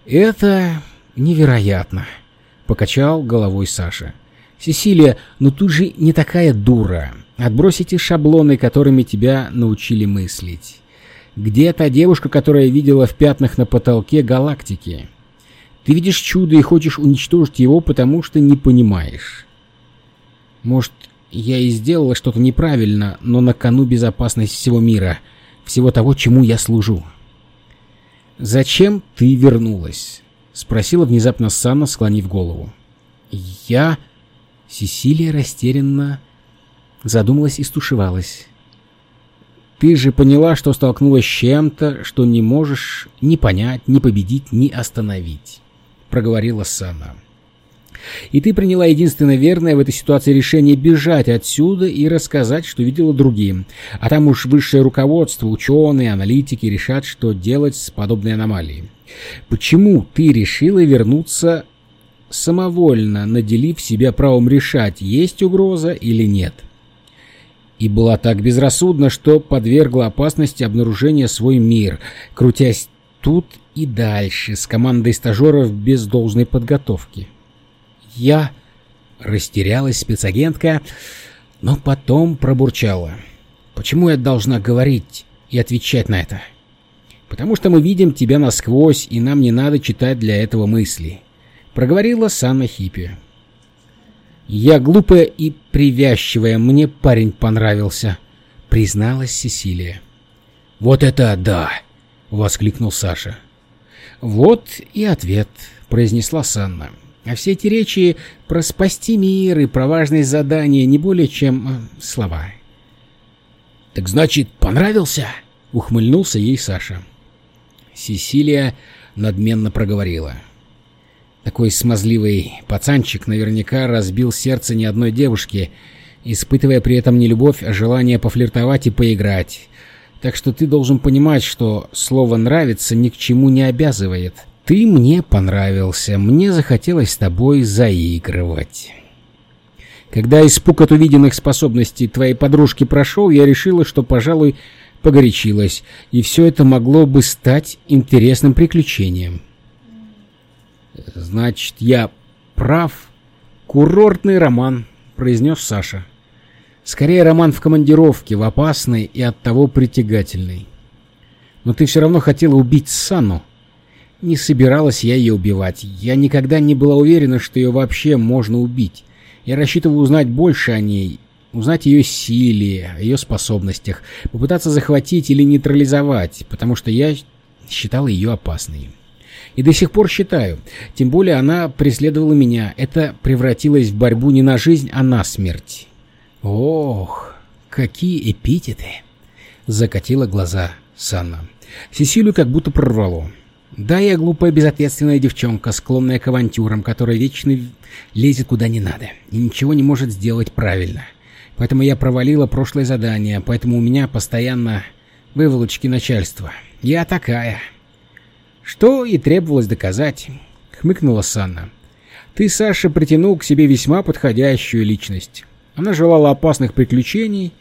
Это невероятно, покачал головой Саша. Сесилия, ну тут же не такая дура. Отбросите шаблоны, которыми тебя научили мыслить. Где та девушка, которая видела в пятнах на потолке галактики? Ты видишь чудо и хочешь уничтожить его, потому что не понимаешь. Может, я и сделала что-то неправильно, но на кону безопасность всего мира, всего того, чему я служу. «Зачем ты вернулась?» — спросила внезапно Санна, склонив голову. «Я...» Сесилия растерянно задумалась и стушевалась. «Ты же поняла, что столкнулась с чем-то, что не можешь ни понять, ни победить, ни остановить», — проговорила Санна. «И ты приняла единственно верное в этой ситуации решение бежать отсюда и рассказать, что видела другим. А там уж высшее руководство, ученые, аналитики решат, что делать с подобной аномалией. Почему ты решила вернуться самовольно наделив себя правом решать, есть угроза или нет. И была так безрассудна, что подвергла опасности обнаружения свой мир, крутясь тут и дальше с командой стажеров без должной подготовки. Я растерялась спецагентка, но потом пробурчала. Почему я должна говорить и отвечать на это? Потому что мы видим тебя насквозь, и нам не надо читать для этого мысли. — проговорила Санна Хиппи. «Я глупая и привязчивая, мне парень понравился», — призналась Сесилия. «Вот это да!» — воскликнул Саша. «Вот и ответ», — произнесла Санна. «А все эти речи про спасти мир и про важные задания не более чем э, слова». «Так значит, понравился?» — ухмыльнулся ей Саша. Сесилия надменно проговорила. — такой смазливый пацанчик наверняка разбил сердце ни одной девушки, испытывая при этом не любовь, а желание пофлиртовать и поиграть. Так что ты должен понимать, что слово «нравится» ни к чему не обязывает. Ты мне понравился, мне захотелось с тобой заигрывать. Когда испуг от увиденных способностей твоей подружки прошел, я решила, что, пожалуй, погорячилась, и все это могло бы стать интересным приключением. «Значит, я прав?» «Курортный роман», — произнес Саша. «Скорее роман в командировке, в опасный и оттого притягательный. Но ты все равно хотела убить Санну. Не собиралась я ее убивать. Я никогда не была уверена, что ее вообще можно убить. Я рассчитывал узнать больше о ней, узнать ее силе, ее способностях, попытаться захватить или нейтрализовать, потому что я считал ее опасной. И до сих пор считаю. Тем более она преследовала меня. Это превратилось в борьбу не на жизнь, а на смерть. Ох, какие эпитеты! Закатила глаза Санна. Сесилию как будто прорвало. Да, я глупая безответственная девчонка, склонная к авантюрам, которая вечно лезет куда не надо и ничего не может сделать правильно. Поэтому я провалила прошлое задание, поэтому у меня постоянно выволочки начальства. Я такая. Что и требовалось доказать, хмыкнула Санна. Ты, Саша, притянул к себе весьма подходящую личность. Она желала опасных приключений,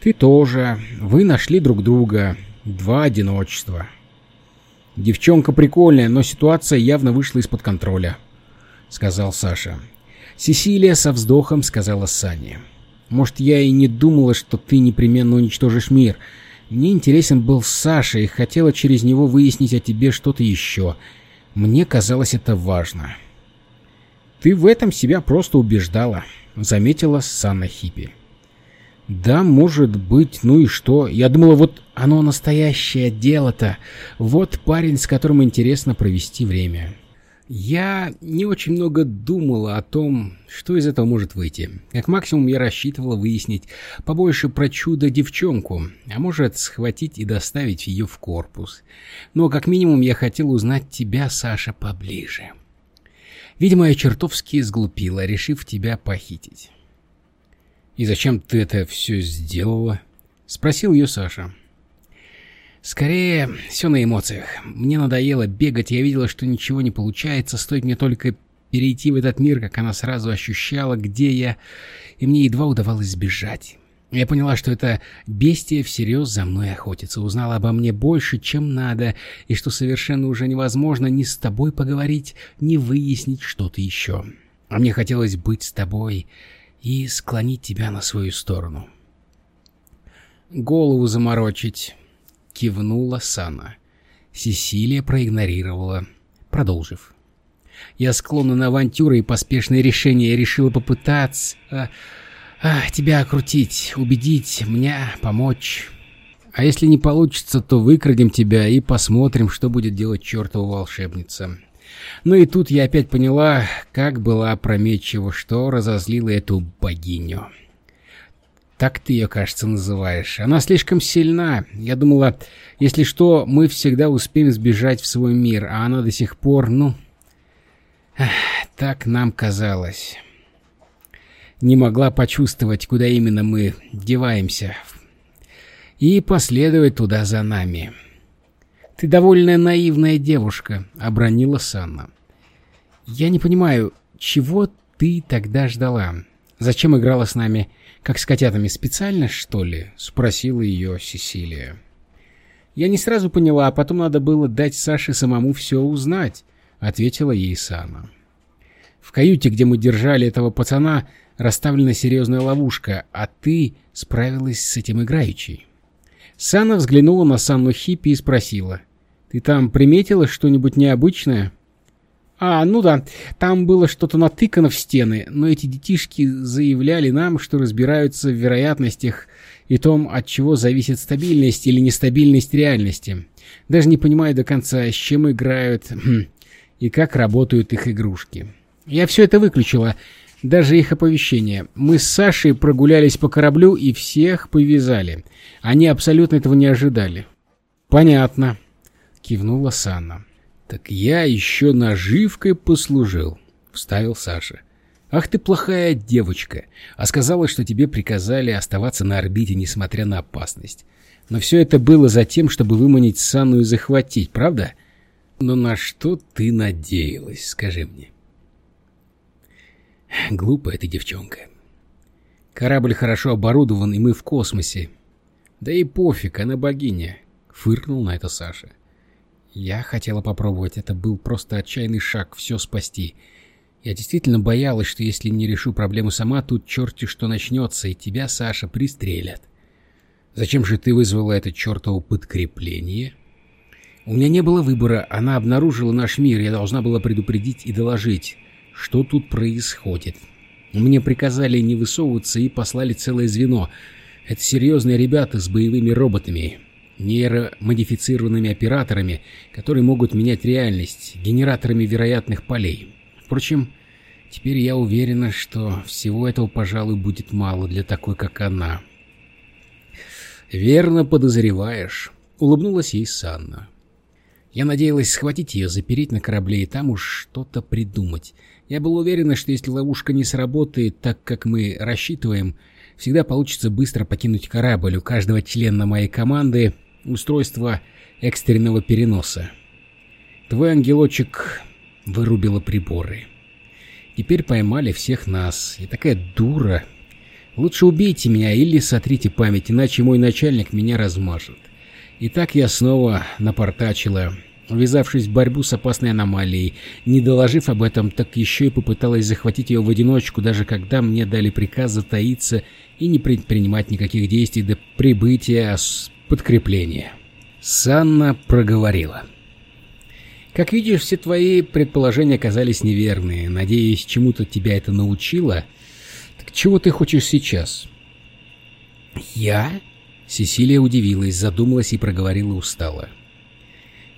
ты тоже. Вы нашли друг друга. Два одиночества. Девчонка прикольная, но ситуация явно вышла из-под контроля, сказал Саша. Сесилия со вздохом сказала Сане. Может, я и не думала, что ты непременно уничтожишь мир, мне интересен был Саша и хотела через него выяснить о тебе что-то еще. Мне казалось это важно. «Ты в этом себя просто убеждала», — заметила Санна Хиппи. «Да, может быть, ну и что? Я думала, вот оно настоящее дело-то. Вот парень, с которым интересно провести время». Я не очень много думала о том, что из этого может выйти. Как максимум я рассчитывала выяснить побольше про чудо-девчонку, а может схватить и доставить ее в корпус. Но как минимум я хотел узнать тебя, Саша, поближе. Видимо, я чертовски сглупила, решив тебя похитить. «И зачем ты это все сделала?» — спросил ее Саша. Скорее, все на эмоциях. Мне надоело бегать, я видела, что ничего не получается, стоит мне только перейти в этот мир, как она сразу ощущала, где я, и мне едва удавалось сбежать. Я поняла, что это бестия всерьез за мной охотится, узнала обо мне больше, чем надо, и что совершенно уже невозможно ни с тобой поговорить, ни выяснить что-то еще. А мне хотелось быть с тобой и склонить тебя на свою сторону. Голову заморочить, кивнула Сана. Сесилия проигнорировала, продолжив. Я склонна на авантюры и поспешные решения. Я решила попытаться тебя окрутить, убедить, мне помочь. А если не получится, то выкрадем тебя и посмотрим, что будет делать чертова волшебница. Ну и тут я опять поняла, как была опрометчива, что разозлила эту богиню. Так ты ее, кажется, называешь. Она слишком сильна. Я думала, если что, мы всегда успеем сбежать в свой мир, а она до сих пор, ну... Так нам казалось. Не могла почувствовать, куда именно мы деваемся. И последовать туда за нами. «Ты довольно наивная девушка», — обронила Санна. «Я не понимаю, чего ты тогда ждала? Зачем играла с нами?» «Как с котятами специально, что ли?» — спросила ее Сесилия. «Я не сразу поняла, а потом надо было дать Саше самому все узнать», — ответила ей Сана. «В каюте, где мы держали этого пацана, расставлена серьезная ловушка, а ты справилась с этим играючи». Сана взглянула на Санну Хиппи и спросила. «Ты там приметила что-нибудь необычное?» А, ну да, там было что-то натыкано в стены, но эти детишки заявляли нам, что разбираются в вероятностях и том, от чего зависит стабильность или нестабильность реальности. Даже не понимаю до конца, с чем играют и как работают их игрушки. Я все это выключила, даже их оповещение. Мы с Сашей прогулялись по кораблю и всех повязали. Они абсолютно этого не ожидали. «Понятно», — кивнула Санна. «Так я еще наживкой послужил», — вставил Саша. «Ах ты плохая девочка, а сказала, что тебе приказали оставаться на орбите, несмотря на опасность. Но все это было за тем, чтобы выманить Санну и захватить, правда? Но на что ты надеялась, скажи мне?» Глупая ты девчонка. Корабль хорошо оборудован, и мы в космосе. Да и пофиг, она богиня, — фыркнул на это Саша. Я хотела попробовать, это был просто отчаянный шаг все спасти. Я действительно боялась, что если не решу проблему сама, тут черти что начнется, и тебя, Саша, пристрелят. Зачем же ты вызвала это чертово подкрепление? У меня не было выбора, она обнаружила наш мир, я должна была предупредить и доложить, что тут происходит. Мне приказали не высовываться и послали целое звено. Это серьезные ребята с боевыми роботами нейромодифицированными операторами, которые могут менять реальность, генераторами вероятных полей. Впрочем, теперь я уверена, что всего этого, пожалуй, будет мало для такой, как она. «Верно подозреваешь», — улыбнулась ей Санна. Я надеялась схватить ее, запереть на корабле и там уж что-то придумать. Я была уверена, что если ловушка не сработает так, как мы рассчитываем, всегда получится быстро покинуть корабль. У каждого члена моей команды устройство экстренного переноса. Твой ангелочек вырубила приборы. Теперь поймали всех нас. И такая дура. Лучше убейте меня или сотрите память, иначе мой начальник меня размажет. И так я снова напортачила, ввязавшись в борьбу с опасной аномалией. Не доложив об этом, так еще и попыталась захватить ее в одиночку, даже когда мне дали приказ затаиться и не предпринимать никаких действий до прибытия подкрепление. Санна проговорила. «Как видишь, все твои предположения оказались неверные. Надеюсь, чему-то тебя это научило. Так чего ты хочешь сейчас?» «Я?» Сесилия удивилась, задумалась и проговорила устало.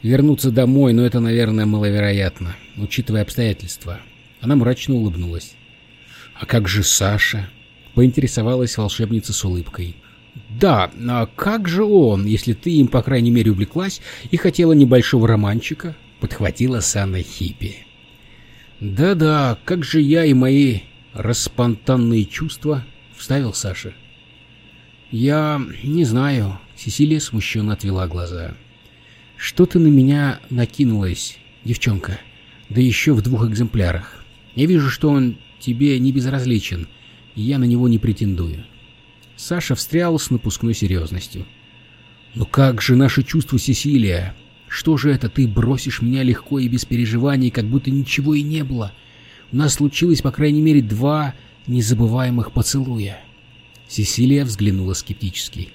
«Вернуться домой, но это, наверное, маловероятно, учитывая обстоятельства». Она мрачно улыбнулась. «А как же Саша?» — поинтересовалась волшебница с улыбкой. Да, а как же он, если ты им, по крайней мере, увлеклась и хотела небольшого романчика? Подхватила Санна Хиппи. Да-да, как же я и мои распонтанные чувства, вставил Саша. Я не знаю, Сесилия смущенно отвела глаза. Что ты на меня накинулась, девчонка? Да еще в двух экземплярах. Я вижу, что он тебе не безразличен, и я на него не претендую. Саша встрял с напускной серьезностью. «Ну как же наши чувства, Сесилия? Что же это, ты бросишь меня легко и без переживаний, как будто ничего и не было? У нас случилось, по крайней мере, два незабываемых поцелуя». Сесилия взглянула скептически.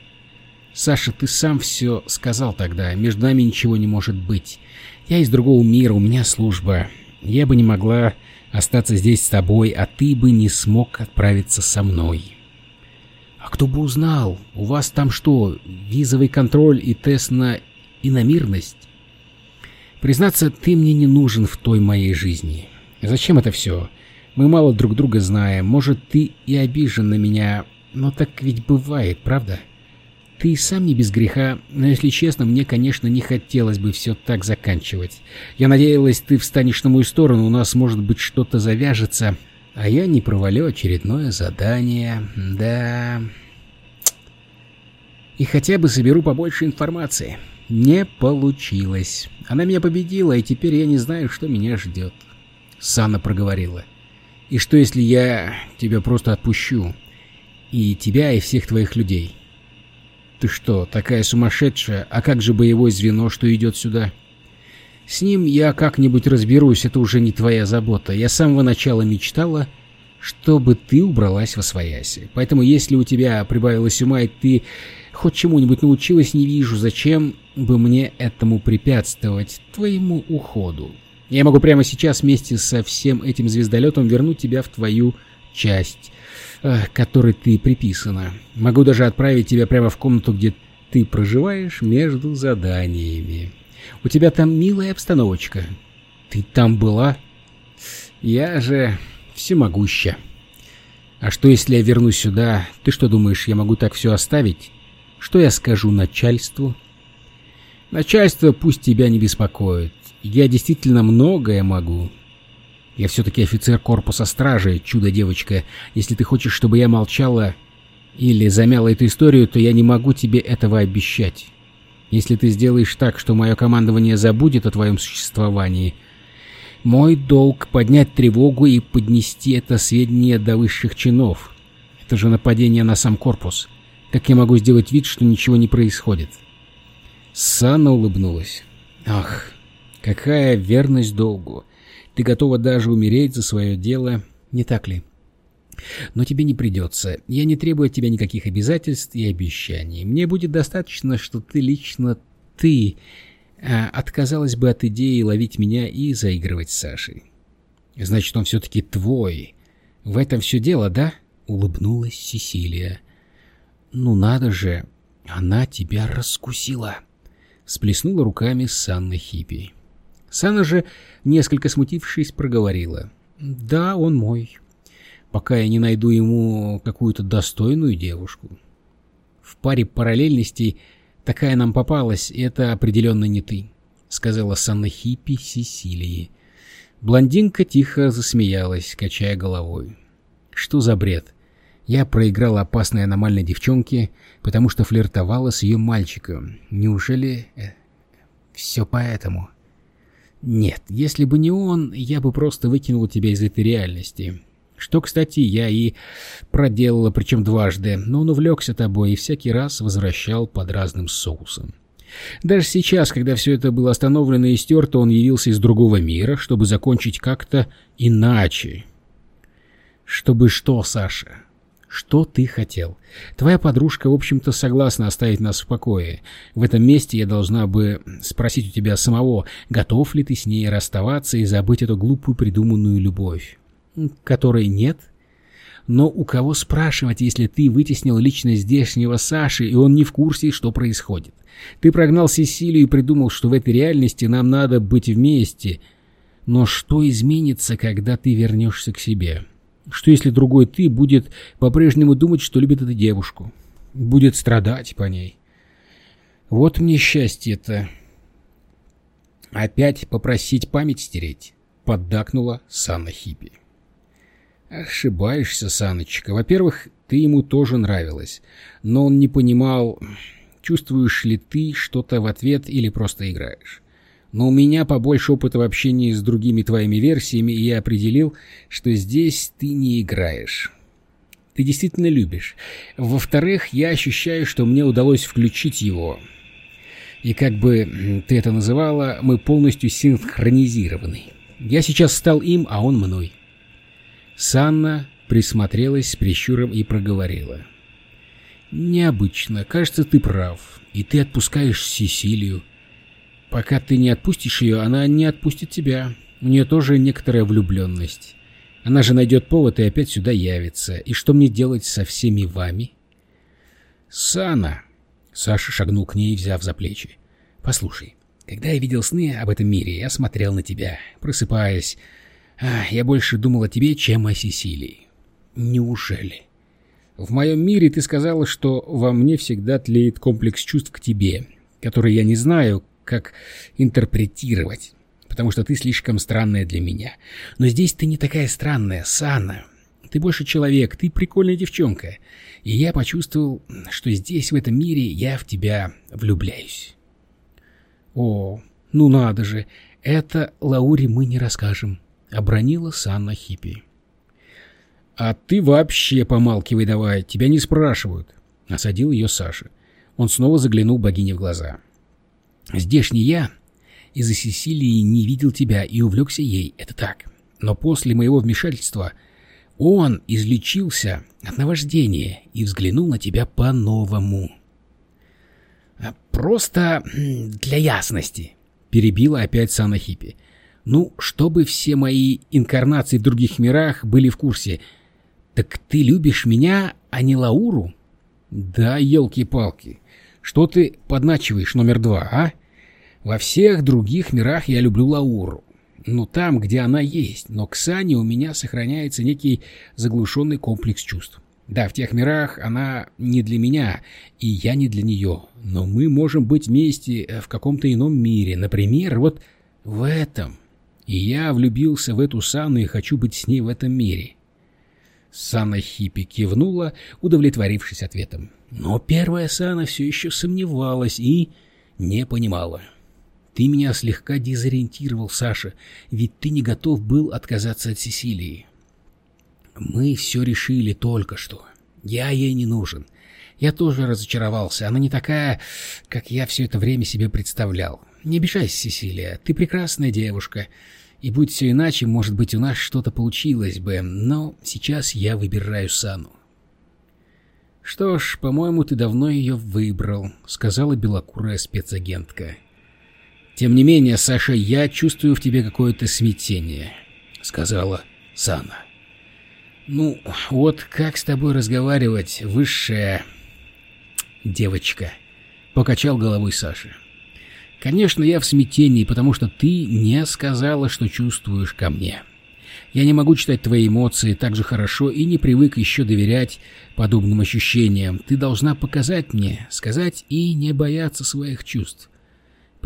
«Саша, ты сам все сказал тогда. Между нами ничего не может быть. Я из другого мира, у меня служба. Я бы не могла остаться здесь с тобой, а ты бы не смог отправиться со мной». «А кто бы узнал? У вас там что, визовый контроль и тест на иномирность?» «Признаться, ты мне не нужен в той моей жизни. Зачем это все? Мы мало друг друга знаем. Может, ты и обижен на меня, но так ведь бывает, правда?» Ты сам не без греха, но, если честно, мне, конечно, не хотелось бы все так заканчивать. Я надеялась, ты встанешь на мою сторону, у нас, может быть, что-то завяжется, а я не провалю очередное задание. Да... И хотя бы соберу побольше информации. Не получилось. Она меня победила, и теперь я не знаю, что меня ждет. Сана проговорила. И что, если я тебя просто отпущу? И тебя, и всех твоих людей? Ты что, такая сумасшедшая? А как же боевое звено, что идет сюда? С ним я как-нибудь разберусь, это уже не твоя забота. Я с самого начала мечтала, чтобы ты убралась во свояси. Поэтому если у тебя прибавилось ума, и ты хоть чему-нибудь научилась, не вижу, зачем бы мне этому препятствовать, твоему уходу. Я могу прямо сейчас вместе со всем этим звездолетом вернуть тебя в твою часть которой ты приписана. Могу даже отправить тебя прямо в комнату, где ты проживаешь между заданиями. У тебя там милая обстановочка. Ты там была? Я же всемогуща. А что, если я вернусь сюда? Ты что думаешь, я могу так все оставить? Что я скажу начальству? Начальство пусть тебя не беспокоит. Я действительно многое могу. Я все-таки офицер корпуса стражи, чудо-девочка. Если ты хочешь, чтобы я молчала или замяла эту историю, то я не могу тебе этого обещать. Если ты сделаешь так, что мое командование забудет о твоем существовании, мой долг поднять тревогу и поднести это сведения до высших чинов. Это же нападение на сам корпус. Как я могу сделать вид, что ничего не происходит? Сана улыбнулась. Ах, какая верность долгу. Ты готова даже умереть за свое дело, не так ли? Но тебе не придется. Я не требую от тебя никаких обязательств и обещаний. Мне будет достаточно, что ты лично ты а, отказалась бы от идеи ловить меня и заигрывать с Сашей. Значит, он все-таки твой. В этом все дело, да? Улыбнулась Сесилия. Ну надо же, она тебя раскусила. Сплеснула руками Санна Хиппи. Сана же, несколько смутившись, проговорила. «Да, он мой. Пока я не найду ему какую-то достойную девушку. В паре параллельностей такая нам попалась, и это определенно не ты», — сказала Санна Хиппи Сесилии. Блондинка тихо засмеялась, качая головой. «Что за бред? Я проиграла опасной аномальной девчонке, потому что флиртовала с ее мальчиком. Неужели э, все поэтому?» Нет, если бы не он, я бы просто выкинул тебя из этой реальности. Что, кстати, я и проделала, причем дважды, но он увлекся тобой и всякий раз возвращал под разным соусом. Даже сейчас, когда все это было остановлено и стерто, он явился из другого мира, чтобы закончить как-то иначе. Чтобы что, Саша? Что ты хотел? Твоя подружка, в общем-то, согласна оставить нас в покое. В этом месте я должна бы спросить у тебя самого, готов ли ты с ней расставаться и забыть эту глупую придуманную любовь. Которой нет? Но у кого спрашивать, если ты вытеснил личность здешнего Саши, и он не в курсе, что происходит? Ты прогнал Сесилию и придумал, что в этой реальности нам надо быть вместе. Но что изменится, когда ты вернешься к себе?» Что если другой ты будет по-прежнему думать, что любит эту девушку? Будет страдать по ней. Вот мне счастье-то. Опять попросить память стереть? Поддакнула Санна Хиппи. Ошибаешься, Саночка. Во-первых, ты ему тоже нравилась. Но он не понимал, чувствуешь ли ты что-то в ответ или просто играешь. Но у меня побольше опыта в общении с другими твоими версиями, и я определил, что здесь ты не играешь. Ты действительно любишь. Во-вторых, я ощущаю, что мне удалось включить его. И как бы ты это называла, мы полностью синхронизированы. Я сейчас стал им, а он мной. Санна присмотрелась с прищуром и проговорила. «Необычно. Кажется, ты прав. И ты отпускаешь Сесилию. Пока ты не отпустишь ее, она не отпустит тебя. У нее тоже некоторая влюбленность. Она же найдет повод и опять сюда явится. И что мне делать со всеми вами?» «Сана!» Саша шагнул к ней, взяв за плечи. «Послушай, когда я видел сны об этом мире, я смотрел на тебя, просыпаясь. А, я больше думал о тебе, чем о Сесилии. Неужели? В моем мире ты сказала, что во мне всегда тлеет комплекс чувств к тебе, который я не знаю, как интерпретировать, потому что ты слишком странная для меня. Но здесь ты не такая странная, Сана. Ты больше человек, ты прикольная девчонка. И я почувствовал, что здесь, в этом мире, я в тебя влюбляюсь. «О, ну надо же! Это Лауре мы не расскажем», — обронила Санна Хиппи. «А ты вообще помалкивай давай, тебя не спрашивают», — осадил ее Саша. Он снова заглянул богине в глаза. «Здешний я из-за Сесилии не видел тебя и увлекся ей, это так. Но после моего вмешательства он излечился от наваждения и взглянул на тебя по-новому». А «Просто для ясности», — перебила опять Санахипи. «Ну, чтобы все мои инкарнации в других мирах были в курсе. Так ты любишь меня, а не Лауру?» «Да, елки-палки. Что ты подначиваешь номер два, а? Во всех других мирах я люблю Лауру. Ну, там, где она есть. Но к Сане у меня сохраняется некий заглушенный комплекс чувств. Да, в тех мирах она не для меня, и я не для нее. Но мы можем быть вместе э, в каком-то ином мире. Например, вот в этом. И я влюбился в эту Санну и хочу быть с ней в этом мире. Санна Хиппи кивнула, удовлетворившись ответом. Но первая Санна все еще сомневалась и не понимала. Ты меня слегка дезориентировал, Саша, ведь ты не готов был отказаться от Сесилии. Мы все решили только что. Я ей не нужен. Я тоже разочаровался. Она не такая, как я все это время себе представлял. Не обижайся, Сесилия. Ты прекрасная девушка. И будь все иначе, может быть, у нас что-то получилось бы. Но сейчас я выбираю Сану. «Что ж, по-моему, ты давно ее выбрал», — сказала белокурая спецагентка. «Тем не менее, Саша, я чувствую в тебе какое-то смятение», — сказала Сана. «Ну, вот как с тобой разговаривать, высшая девочка?» — покачал головой Саша. «Конечно, я в смятении, потому что ты не сказала, что чувствуешь ко мне. Я не могу читать твои эмоции так же хорошо и не привык еще доверять подобным ощущениям. Ты должна показать мне, сказать и не бояться своих чувств,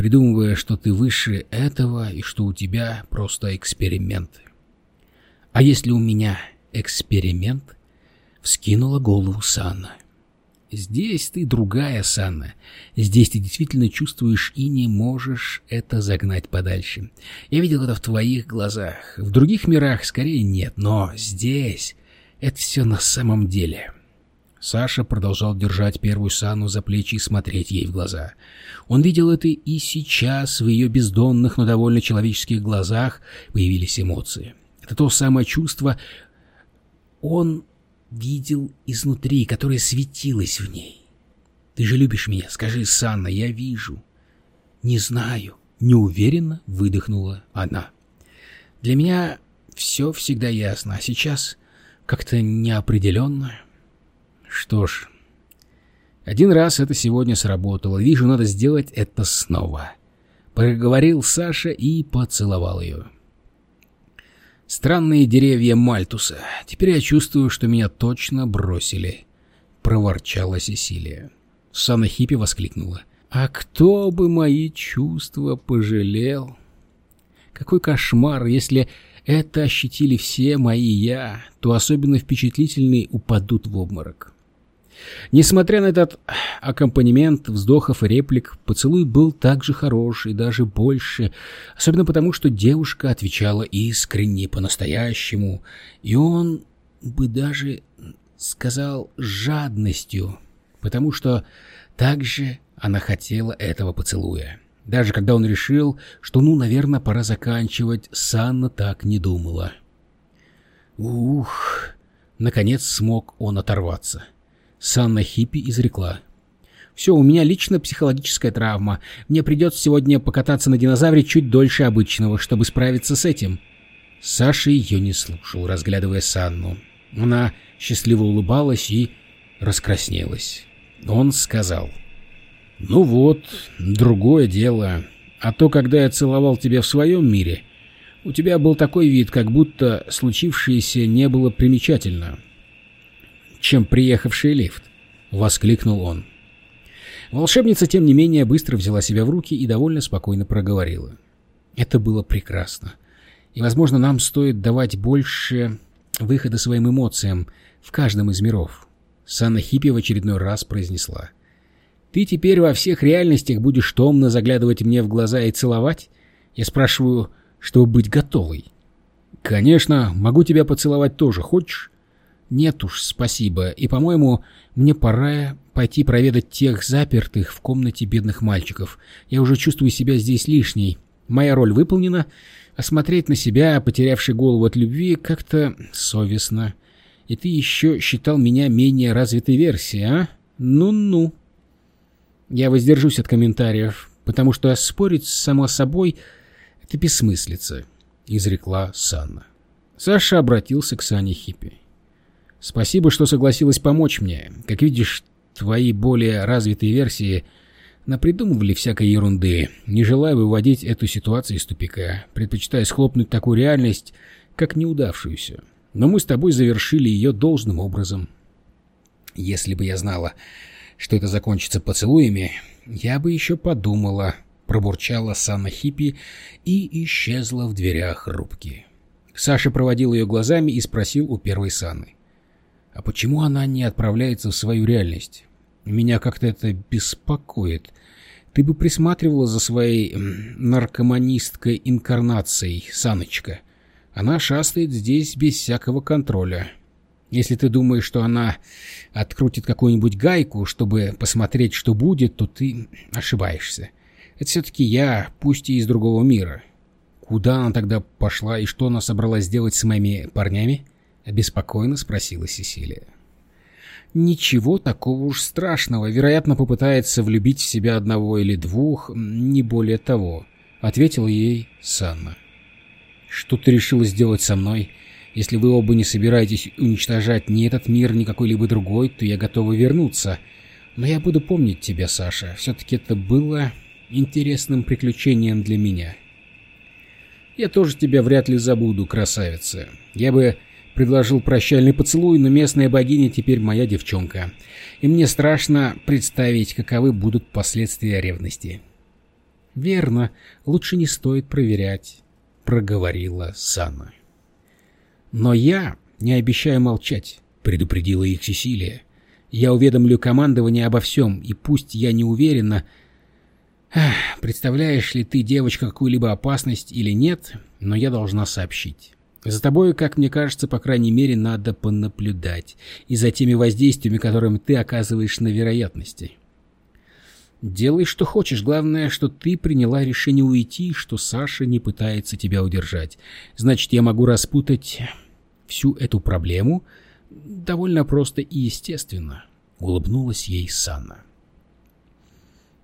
придумывая, что ты выше этого и что у тебя просто эксперименты. А если у меня эксперимент?» — вскинула голову Санна. «Здесь ты другая, Санна. Здесь ты действительно чувствуешь и не можешь это загнать подальше. Я видел это в твоих глазах. В других мирах скорее нет, но здесь это все на самом деле». Саша продолжал держать первую Санну за плечи и смотреть ей в глаза. Он видел это и сейчас в ее бездонных, но довольно человеческих глазах появились эмоции. Это то самое чувство, он видел изнутри, которое светилось в ней. Ты же любишь меня, скажи, Санна, я вижу. Не знаю, неуверенно выдохнула она. Для меня все всегда ясно, а сейчас как-то неопределенно. Что ж, один раз это сегодня сработало. Вижу, надо сделать это снова. Проговорил Саша и поцеловал ее. Странные деревья Мальтуса. Теперь я чувствую, что меня точно бросили. Проворчала Сесилия. Сана Хиппи воскликнула. А кто бы мои чувства пожалел? Какой кошмар, если это ощутили все мои «я», то особенно впечатлительные упадут в обморок. Несмотря на этот аккомпанемент вздохов и реплик, поцелуй был также хорош и даже больше, особенно потому, что девушка отвечала искренне, по-настоящему, и он бы даже сказал жадностью, потому что также она хотела этого поцелуя. Даже когда он решил, что, ну, наверное, пора заканчивать, Санна так не думала. Ух, наконец смог он оторваться. Санна Хиппи изрекла. «Все, у меня лично психологическая травма. Мне придется сегодня покататься на динозавре чуть дольше обычного, чтобы справиться с этим». Саша ее не слушал, разглядывая Санну. Она счастливо улыбалась и раскраснелась. Он сказал. «Ну вот, другое дело. А то, когда я целовал тебя в своем мире, у тебя был такой вид, как будто случившееся не было примечательно, чем приехавший лифт», — воскликнул он. Волшебница, тем не менее, быстро взяла себя в руки и довольно спокойно проговорила. «Это было прекрасно. И, возможно, нам стоит давать больше выхода своим эмоциям в каждом из миров», — Санна Хиппи в очередной раз произнесла. «Ты теперь во всех реальностях будешь томно заглядывать мне в глаза и целовать? Я спрашиваю, чтобы быть готовой. Конечно, могу тебя поцеловать тоже, хочешь? Нет уж, спасибо. И, по-моему, мне пора пойти проведать тех запертых в комнате бедных мальчиков. Я уже чувствую себя здесь лишней. Моя роль выполнена, а смотреть на себя, потерявший голову от любви, как-то совестно. И ты еще считал меня менее развитой версией, а? Ну-ну. Я воздержусь от комментариев, потому что спорить само собой «Ты бессмыслица», — изрекла Санна. Саша обратился к Сане Хиппи. «Спасибо, что согласилась помочь мне. Как видишь, твои более развитые версии напридумывали всякой ерунды. Не желаю выводить эту ситуацию из тупика, предпочитая схлопнуть такую реальность, как неудавшуюся. Но мы с тобой завершили ее должным образом. Если бы я знала, что это закончится поцелуями, я бы еще подумала...» пробурчала Санна Хиппи и исчезла в дверях рубки. Саша проводил ее глазами и спросил у первой Санны. «А почему она не отправляется в свою реальность? Меня как-то это беспокоит. Ты бы присматривала за своей наркоманисткой инкарнацией, Саночка. Она шастает здесь без всякого контроля. Если ты думаешь, что она открутит какую-нибудь гайку, чтобы посмотреть, что будет, то ты ошибаешься. Это все-таки я, пусть и из другого мира. Куда она тогда пошла и что она собралась сделать с моими парнями? Обеспокоенно спросила Сесилия. Ничего такого уж страшного. Вероятно, попытается влюбить в себя одного или двух, не более того, ответила ей Санна. Что ты решила сделать со мной? Если вы оба не собираетесь уничтожать ни этот мир, ни какой-либо другой, то я готова вернуться. Но я буду помнить тебя, Саша. Все-таки это было интересным приключением для меня. Я тоже тебя вряд ли забуду, красавица. Я бы предложил прощальный поцелуй, но местная богиня теперь моя девчонка. И мне страшно представить, каковы будут последствия ревности. Верно, лучше не стоит проверять, проговорила Санна. Но я не обещаю молчать, предупредила их Сесилия. Я уведомлю командование обо всем, и пусть я не уверена, представляешь ли ты, девочка, какую-либо опасность или нет, но я должна сообщить. За тобой, как мне кажется, по крайней мере, надо понаблюдать. И за теми воздействиями, которыми ты оказываешь на вероятности. Делай, что хочешь. Главное, что ты приняла решение уйти, что Саша не пытается тебя удержать. Значит, я могу распутать всю эту проблему довольно просто и естественно. Улыбнулась ей Санна.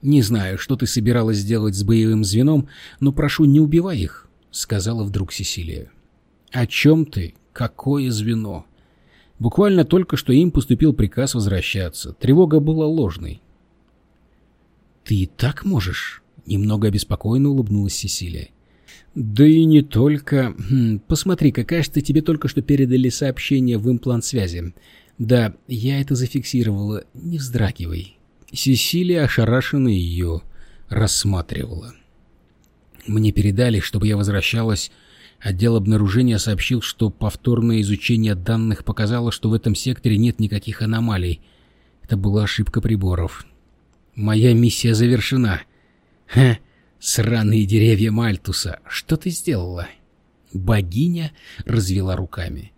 «Не знаю, что ты собиралась сделать с боевым звеном, но прошу, не убивай их», — сказала вдруг Сесилия. «О чем ты? Какое звено?» Буквально только что им поступил приказ возвращаться. Тревога была ложной. «Ты и так можешь?» — немного обеспокоенно улыбнулась Сесилия. «Да и не только. Хм, Посмотри-ка, кажется, тебе только что передали сообщение в имплант связи. Да, я это зафиксировала. Не вздрагивай. Сесилия ошарашенно ее рассматривала. Мне передали, чтобы я возвращалась. Отдел обнаружения сообщил, что повторное изучение данных показало, что в этом секторе нет никаких аномалий. Это была ошибка приборов. Моя миссия завершена. Ха, сраные деревья Мальтуса, что ты сделала? Богиня развела руками.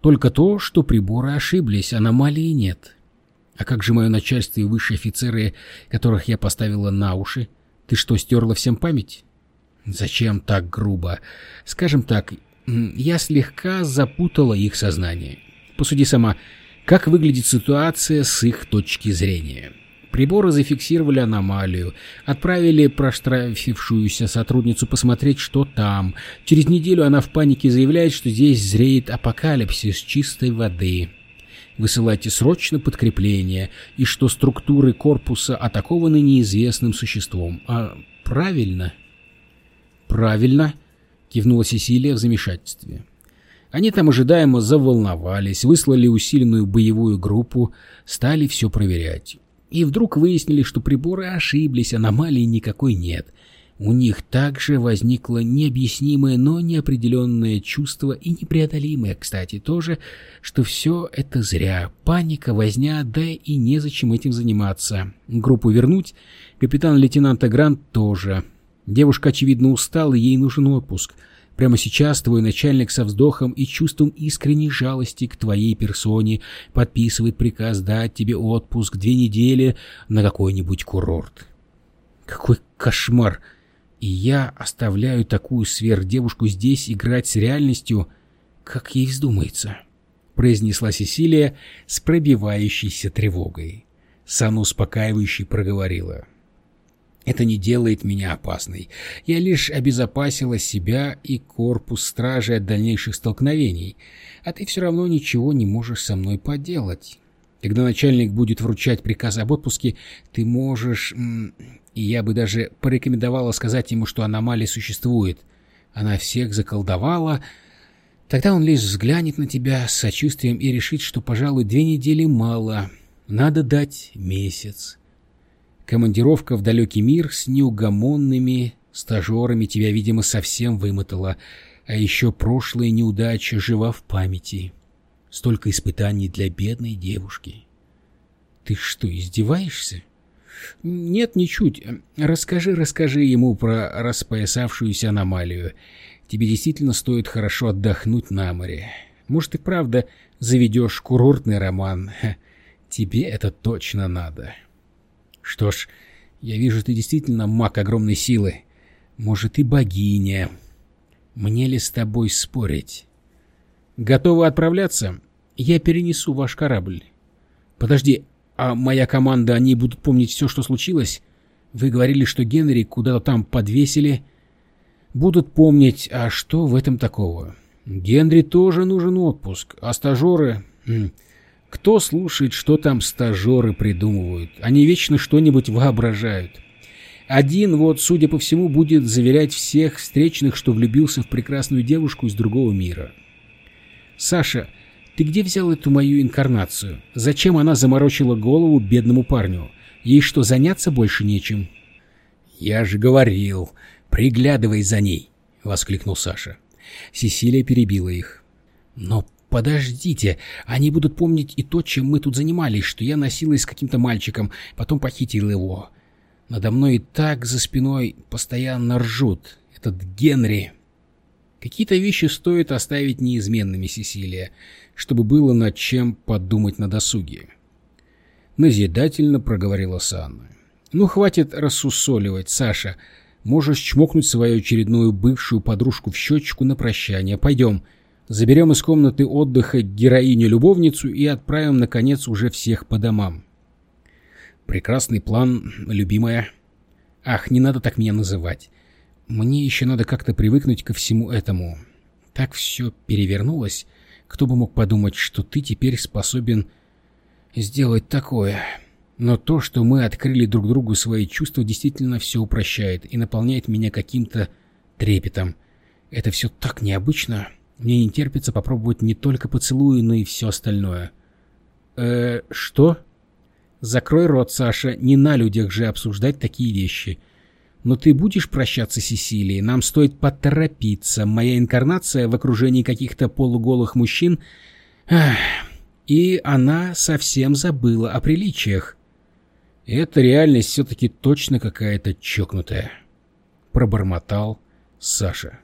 Только то, что приборы ошиблись, аномалии нет. А как же мое начальство и высшие офицеры, которых я поставила на уши? Ты что, стерла всем память? Зачем так грубо? Скажем так, я слегка запутала их сознание. Посуди сама, как выглядит ситуация с их точки зрения. Приборы зафиксировали аномалию, отправили проштрафившуюся сотрудницу посмотреть, что там. Через неделю она в панике заявляет, что здесь зреет апокалипсис чистой воды. Высылайте срочно подкрепление, и что структуры корпуса атакованы неизвестным существом. А правильно? Правильно, кивнула Сесилия в замешательстве. Они там ожидаемо заволновались, выслали усиленную боевую группу, стали все проверять. И вдруг выяснили, что приборы ошиблись, аномалии никакой нет. У них также возникло необъяснимое, но неопределенное чувство, и непреодолимое, кстати, тоже, что все это зря. Паника, возня, да и незачем этим заниматься. Группу вернуть, капитан-лейтенанта Грант тоже. Девушка, очевидно, устала, ей нужен отпуск — Прямо сейчас твой начальник со вздохом и чувством искренней жалости к твоей персоне подписывает приказ дать тебе отпуск две недели на какой-нибудь курорт. Какой кошмар! И я оставляю такую сверхдевушку здесь играть с реальностью, как ей вздумается, — произнесла Сесилия с пробивающейся тревогой. Сана успокаивающе проговорила — это не делает меня опасной. Я лишь обезопасила себя и корпус стражи от дальнейших столкновений. А ты все равно ничего не можешь со мной поделать. Когда начальник будет вручать приказ об отпуске, ты можешь... И я бы даже порекомендовала сказать ему, что аномалия существует. Она всех заколдовала. Тогда он лишь взглянет на тебя с сочувствием и решит, что, пожалуй, две недели мало. Надо дать месяц. Командировка в далекий мир с неугомонными стажерами тебя, видимо, совсем вымотала, а еще прошлая неудача жива в памяти. Столько испытаний для бедной девушки. Ты что, издеваешься? Нет, ничуть. Расскажи, расскажи ему про распоясавшуюся аномалию. Тебе действительно стоит хорошо отдохнуть на море. Может, и правда заведешь курортный роман. Тебе это точно надо. Что ж, я вижу, ты действительно маг огромной силы. Может, и богиня. Мне ли с тобой спорить? Готовы отправляться? Я перенесу ваш корабль. Подожди, а моя команда, они будут помнить все, что случилось? Вы говорили, что Генри куда-то там подвесили. Будут помнить, а что в этом такого? Генри тоже нужен отпуск, а стажеры... Кто слушает, что там стажеры придумывают? Они вечно что-нибудь воображают. Один вот, судя по всему, будет заверять всех встречных, что влюбился в прекрасную девушку из другого мира. «Саша, ты где взял эту мою инкарнацию? Зачем она заморочила голову бедному парню? Ей что, заняться больше нечем?» «Я же говорил, приглядывай за ней!» — воскликнул Саша. Сесилия перебила их. «Но «Подождите, они будут помнить и то, чем мы тут занимались, что я носилась с каким-то мальчиком, потом похитил его. Надо мной и так за спиной постоянно ржут. Этот Генри...» Какие-то вещи стоит оставить неизменными, Сесилия, чтобы было над чем подумать на досуге. Назидательно проговорила Санна. «Ну, хватит рассусоливать, Саша. Можешь чмокнуть свою очередную бывшую подружку в щечку на прощание. Пойдем». Заберем из комнаты отдыха героиню-любовницу и отправим, наконец, уже всех по домам. Прекрасный план, любимая. Ах, не надо так меня называть. Мне еще надо как-то привыкнуть ко всему этому. Так все перевернулось. Кто бы мог подумать, что ты теперь способен сделать такое. Но то, что мы открыли друг другу свои чувства, действительно все упрощает и наполняет меня каким-то трепетом. Это все так необычно. Мне не терпится попробовать не только поцелуи, но и все остальное. Э, что? Закрой рот, Саша, не на людях же обсуждать такие вещи. Но ты будешь прощаться с Сесилией? Нам стоит поторопиться. Моя инкарнация в окружении каких-то полуголых мужчин... Ах, и она совсем забыла о приличиях. Эта реальность все-таки точно какая-то чокнутая, — пробормотал Саша.